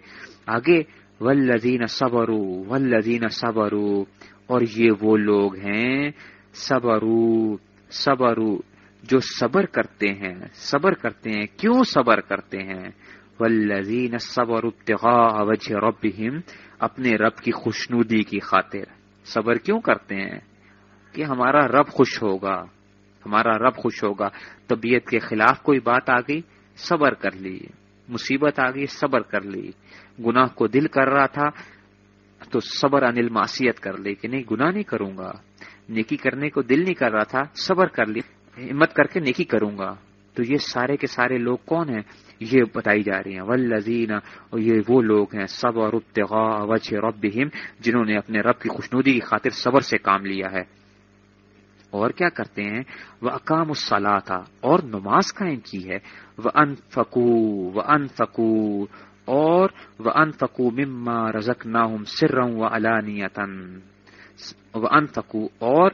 آگے ولزین صبرو ولزین صبرو اور یہ وہ لوگ ہیں صبرو صبرو جو صبر کرتے ہیں۔ صبر کرتے ہیں، کیوں صبر کرتے ہیں؟ ولزین صبر وجہ رب اپنے رب کی خوشنودی کی خاطر۔ صبر کیوں کرتے ہیں؟ کہ ہمارا رب خوش ہوگا۔ ہمارا رب خوش ہوگا۔ طبیعت کے خلاف کوئی بات آ گئی، صبر کر لی۔ مصیبت آ گئی، صبر کر لی۔ گناہ کو دل کر رہا تھا تو صبر انل معصیت کر لی کہ نہیں، گناہ نہیں کروں گا۔ نیکی کرنے کو دل نہیں کر رہا تھا، صبر کر لی۔ ہمت کر کے نیکی کروں گا۔ تو یہ سارے کے سارے لوگ کون ہیں؟ یہ بتائی جا رہی ہیں۔ ولزین اور یہ وہ لوگ ہیں صبر وجہ رب جنہوں نے اپنے رب کی خوشنودی کی خاطر صبر سے کام لیا ہے۔ اور کیا کرتے ہیں؟ وہ اقام الصلاح تھا اور نماز قائم کی ہے۔ وہ ان فکو و ان فکو اور وہ ان فکو مما رزک نہ سرم و علانیتن و ان فکو اور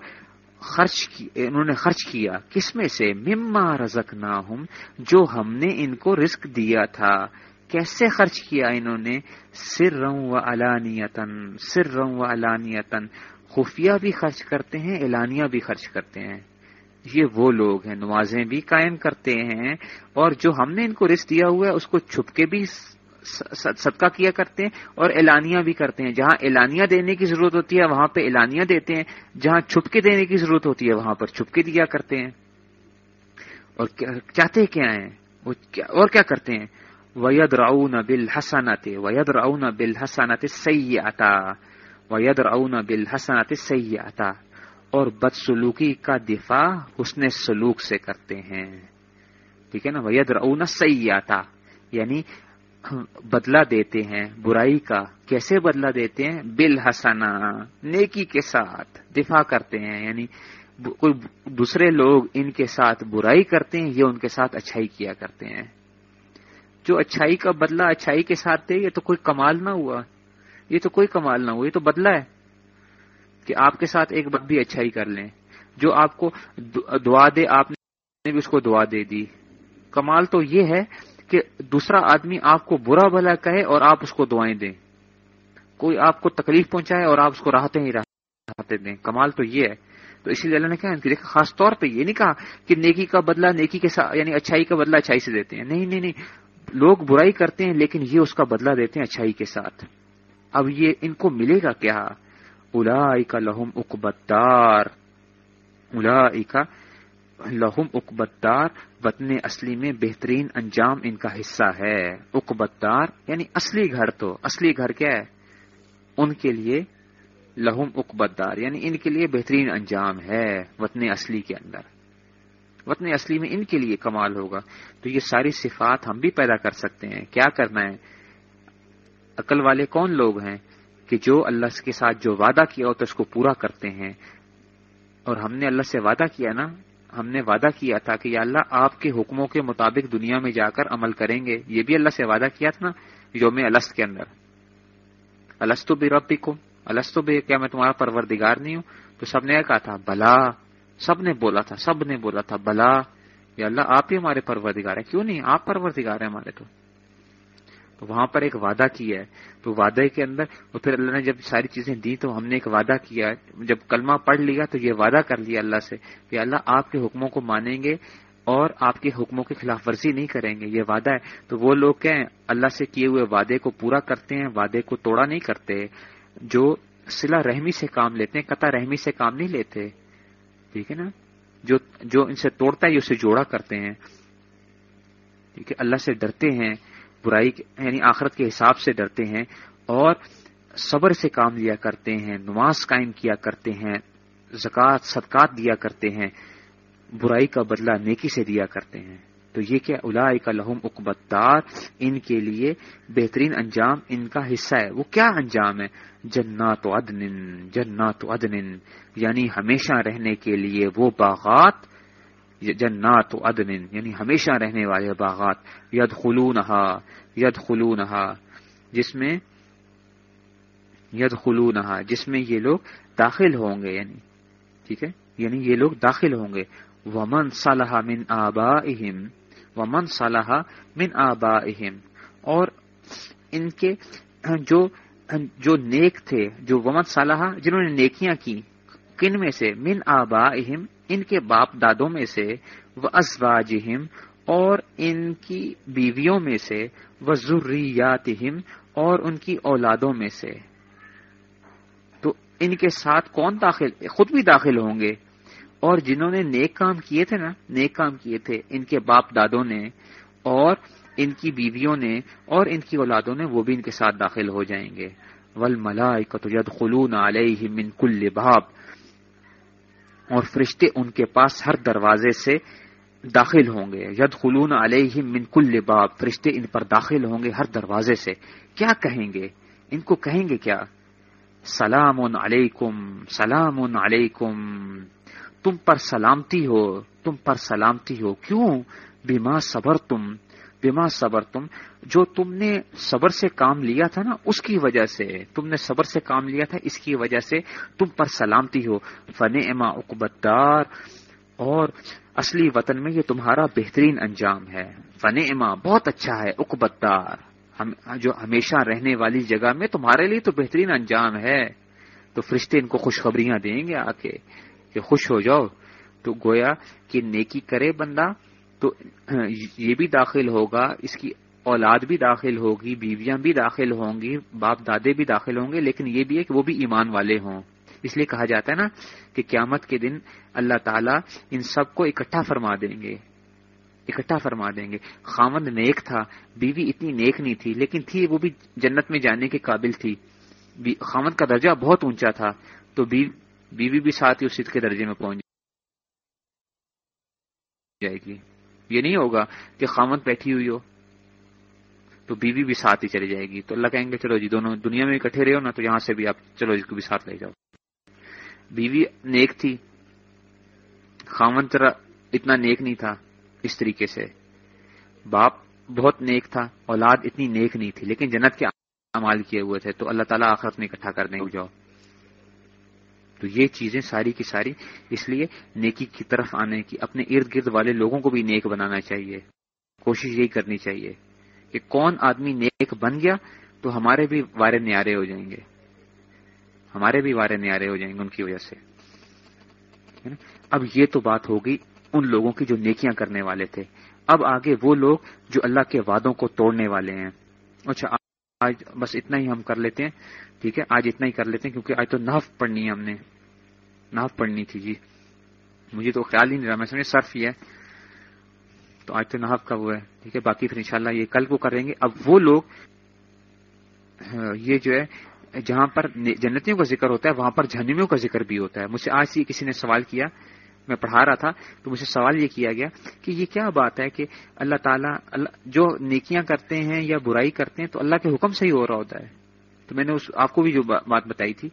خرچ کی انہوں نے خرچ کیا۔ کس میں سے؟ مما رزک نہ جو ہم نے ان کو رزق دیا تھا۔ کیسے خرچ کیا انہوں نے؟ سر روں و علانیتن سر روں و علانیتن خفیہ بھی خرچ کرتے ہیں اعلانیہ بھی خرچ کرتے ہیں۔ یہ وہ لوگ ہیں، نمازیں بھی قائم کرتے ہیں اور جو ہم نے ان کو رسک دیا ہوا ہے، اس کو چھپ کے بھی صدقہ کیا کرتے ہیں اور اعلانیہ بھی کرتے ہیں۔ جہاں اعلانیہ دینے کی ضرورت ہوتی ہے، وہاں پہ اعلانیہ دیتے ہیں۔ جہاں چھپ کے دینے کی ضرورت ہوتی ہے، وہاں پر چھپ کے دیا کرتے ہیں۔ اور چاہتے کیا ہیں؟ اور کیا کرتے ہیں؟ وید راؤن بل حسنات وید راؤن بل حسنات سی آتا وید راؤن بل حسنات سی آتا اور بدسلوکی کا دفاع حسن سلوک سے کرتے ہیں۔ ٹھیک ہے نا؟ وید راؤن سی آتا یعنی بدلہ دیتے ہیں، برائی کا کیسے بدلہ دیتے ہیں؟ بل حسنا نیکی کے ساتھ دفاع کرتے ہیں یعنی کوئی دوسرے لوگ ان کے ساتھ برائی کرتے ہیں، یہ ان کے ساتھ اچھائی کیا کرتے ہیں۔ جو اچھائی کا بدلہ اچھائی کے ساتھ دے، یہ تو کوئی کمال نہ ہوا۔ یہ تو کوئی کمال نہ ہوا، یہ تو بدلہ ہے کہ آپ کے ساتھ ایک بد بھی اچھائی کر لیں۔ جو آپ کو دعا دے، آپ نے بھی اس کو دعا دے دی۔ کمال تو یہ ہے کہ دوسرا آدمی آپ کو برا بھلا کہے اور آپ اس کو دعائیں دیں۔ کوئی آپ کو تکلیف پہنچائے اور آپ اس کو راحتیں ہی راحتیں دیں۔ کمال تو یہ ہے۔ تو اسی لیے اللہ نے کہا دیکھا، خاص طور پہ یہ نہیں کہا کہ نیکی کا بدلہ نیکی کے ساتھ یعنی اچھائی کا بدلہ اچھائی سے دیتے ہیں۔ نہیں نہیں نہیں۔ لوگ برائی کرتے ہیں لیکن یہ اس کا بدلہ دیتے ہیں اچھائی کے ساتھ۔ اب یہ ان کو ملے گا کیا؟ الا کا لہم اکبتار الا کا لہم اکبتار وطن اصلی میں بہترین انجام ان کا حصہ ہے۔ اکبتار یعنی اصلی گھر تو۔ اصلی گھر کیا ہے؟ ان کے لیے لہم اکبتار یعنی ان کے لیے بہترین انجام ہے وطن اصلی کے اندر۔ وطن اصلی میں ان کے لیے کمال ہوگا۔ تو یہ ساری صفات ہم بھی پیدا کر سکتے ہیں۔ کیا کرنا ہے؟ عقل والے کون لوگ ہیں کہ جو اللہ کے ساتھ جو وعدہ کیا ہوتا ہے اس کو پورا کرتے ہیں؟ اور ہم نے اللہ سے وعدہ کیا نا ہم نے وعدہ کیا تھا کہ یا اللہ آپ کے حکموں کے مطابق دنیا میں جا کر عمل کریں گے، یہ بھی اللہ سے وعدہ کیا تھا نا، یوم السط کے اندر۔ السط بھی رب بھی السط بے کیا میں تمہارا پروردگار نہیں ہوں؟ تو سب نے کہا تھا، بلا۔ سب نے بولا تھا، سب نے بولا تھا، بلا۔ یا اللہ آپ ہی ہمارے پروردگار ہیں، کیوں نہیں؟ آپ پروردگار ہیں ہمارے تو۔ تو وہاں پر ایک وعدہ کیا ہے۔ تو وعدے کے اندر تو پھر اللہ نے جب ساری چیزیں دی تو ہم نے ایک وعدہ کیا جب کلمہ پڑھ لیا تو یہ وعدہ کر لیا اللہ سے کہ اللہ آپ کے حکموں کو مانیں گے اور آپ کے حکموں کی خلاف ورزی نہیں کریں گے۔ یہ وعدہ ہے۔ تو وہ لوگ کہیں اللہ سے کیے ہوئے وعدے کو پورا کرتے ہیں، وعدے کو توڑا نہیں کرتے، جو سلا رحمی سے کام لیتے ہیں، قطع رحمی سے کام نہیں لیتے۔ ٹھیک ہے نا؟ جو جو ان سے توڑتا ہے اسے جوڑا کرتے ہیں۔ ٹھیک ہے؟ اللہ سے ڈرتے ہیں۔ برائی یعنی آخرت کے حساب سے ڈرتے ہیں اور صبر سے کام لیا کرتے ہیں، نماز قائم کیا کرتے ہیں، زکوٰۃ، صدقات دیا کرتے ہیں، برائی کا بدلہ نیکی سے دیا کرتے ہیں۔ تو یہ کیا الا کا لہم اکبتار ان کے لیے بہترین انجام ان کا حصہ ہے۔ وہ کیا انجام ہے؟ جنات عدن جنات عدن یعنی ہمیشہ رہنے کے لیے وہ باغات جنات عدن یعنی ہمیشہ رہنے والے باغات ید خلونہا ید خلونہا جس میں ید خلونہا جس میں یہ لوگ داخل ہوں گے یعنی ٹھیک ہے؟ یعنی یہ لوگ داخل ہوں گے۔ ومن صلاح من آبا ومن صلاح من آبا اور ان کے جو جو نیک تھے، جو ومن صلاح جنہوں نے نیکیاں کی، کن میں سے؟ من آبا ان کے باپ دادوں میں سے وہ ازواجہم، اور ان کی بیویوں میں سے وہ ضروریاتہم اور ان کی اولادوں میں سے۔ تو ان کے ساتھ کون داخل، خود بھی داخل ہوں گے؟ اور جنہوں نے نیک کام کیے تھے نا، نیک کام کیے تھے، ان کے باپ دادوں نے، اور ان کی بیویوں نے، اور ان کی اولادوں نے، وہ بھی ان کے ساتھ داخل ہو جائیں گے۔ ول ملائی خلون علیہ من کل باب۔ اور فرشتے ان کے پاس ہر دروازے سے داخل ہوں گے۔ ید خلون علیہ من کل باب۔ فرشتے ان پر داخل ہوں گے ہر دروازے سے۔ کیا کہیں گے؟ ان کو کہیں گے کیا؟ سلام علیکم سلام علیکم۔ تم پر سلامتی ہو، تم پر سلامتی ہو۔ کیوں؟ بیما صبر تم بیما صبر تم جو تم نے صبر سے کام لیا تھا نا، اس کی وجہ سے، تم نے صبر سے کام لیا تھا، اس کی وجہ سے تم پر سلامتی ہو۔ فن اما اقبتار اور اصلی وطن میں یہ تمہارا بہترین انجام ہے۔ فن اما بہت اچھا ہے اقبتار جو ہمیشہ رہنے والی جگہ میں تمہارے لیے تو بہترین انجام ہے۔ تو فرشتے ان کو خوشخبریاں دیں گے آ کے کہ خوش ہو جاؤ۔ تو گویا کہ نیکی کرے بندہ تو ہاں، یہ بھی داخل ہوگا، اس کی اولاد بھی داخل ہوگی، بیویاں بھی داخل ہوں گی، باپ دادے بھی داخل ہوں گے، لیکن یہ بھی ہے کہ وہ بھی ایمان والے ہوں۔ اس لیے کہا جاتا ہے نا کہ قیامت کے دن اللہ تعالیٰ ان سب کو اکٹھا فرما دیں گے۔ اکٹھا فرما دیں گے۔ خامند نیک تھا، بیوی اتنی نیک نہیں تھی، لیکن تھی، وہ بھی جنت میں جانے کے قابل تھی۔ خامند کا درجہ بہت اونچا تھا، تو بیوی بھی ساتھ ہی اس کے درجے میں پہنچ جائے گی۔ یہ نہیں ہوگا کہ خامت بیٹھی ہوئی ہو تو بیوی بھی ساتھ ہی چلی جائے گی تو اللہ کہیں گے چلو جی دونوں دنیا میں اکٹھے رہے ہو نا تو یہاں سے بھی آپ چلو جی اس کو بھی ساتھ لے جاؤ۔ بیوی نیک تھی۔ خامن ترا اتنا نیک نہیں تھا اس طریقے سے۔ باپ بہت نیک تھا، اولاد اتنی نیک نہیں تھی، لیکن جنت کے امال کیے ہوئے تھے تو اللہ تعالیٰ آخرت میں اکٹھا کرنے کو جاؤ۔ تو یہ چیزیں ساری کی ساری اس لیے نیکی کی طرف آنے کی، اپنے ارد گرد والے لوگوں کو بھی نیک بنانا چاہیے۔ کوشش یہی کرنی چاہیے کہ کون آدمی نیک بن گیا تو ہمارے بھی وارے نیارے ہو جائیں گے۔ ہمارے بھی وارے نیارے ہو جائیں گے ان کی وجہ سے۔ اب یہ تو بات ہوگی ان لوگوں کی جو نیکیاں کرنے والے تھے۔ اب آگے وہ لوگ جو اللہ کے وعدوں کو توڑنے والے ہیں۔ اچھا آج بس اتنا ہی ہم کر لیتے ہیں۔ ٹھیک ہے؟ آج اتنا ہی کر لیتے ہیں کیونکہ آج تو ناف پڑھنی ہے ہم نے۔ ناف پڑھنی تھی جی۔ مجھے تو خیال ہی نہیں رہا، میں سمجھ صرف ہی ہے۔ تو آج تو ناف کا وہ ہے، ٹھیک ہے؟ باقی پھر انشاءاللہ یہ کل کو کریں گے۔ اب وہ لوگ، یہ جو ہے، جہاں پر جنتیوں کا ذکر ہوتا ہے، وہاں پر جہنمیوں کا ذکر بھی ہوتا ہے۔ مجھ سے آج سے کسی نے سوال کیا، میں پڑھا رہا تھا، تو مجھے سوال یہ کیا گیا کہ یہ کیا بات ہے کہ اللہ تعالیٰ، اللہ جو نیکیاں کرتے ہیں یا برائی کرتے ہیں، تو اللہ کے حکم سے ہی ہو رہا ہوتا ہے۔ تو میں نے اس آپ کو بھی جو بات بتائی تھی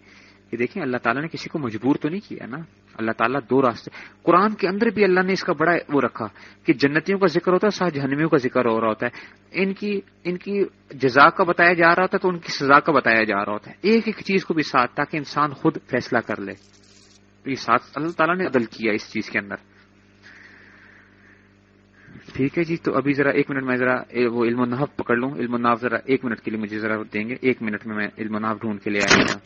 کہ دیکھیں اللہ تعالیٰ نے کسی کو مجبور تو نہیں کیا نا؟ اللہ تعالیٰ دو راستے قرآن کے اندر بھی اللہ نے اس کا بڑا وہ رکھا کہ جنتیوں کا ذکر ہوتا ہے، ساتھ جہنمیوں کا ذکر ہو رہا ہوتا ہے۔ ان کی ان کی جزا کا بتایا جا رہا ہوتا ہے تو ان کی سزا کا بتایا جا رہا ہوتا ہے۔ ایک ایک چیز کو بھی ساتھ تاکہ انسان خود فیصلہ کر لے۔ تو یہ ساتھ اللہ تعالیٰ نے عدل کیا اس چیز کے اندر۔ ٹھیک ہے جی تو ابھی ذرا ایک منٹ میں ذرا وہ علم و نحف پکڑ لوں۔ علم و ناف ذرا ایک منٹ کے لیے مجھے ذرا دیں گے۔ ایک منٹ میں میں علم و نحف ڈھونڈ کے لے آیا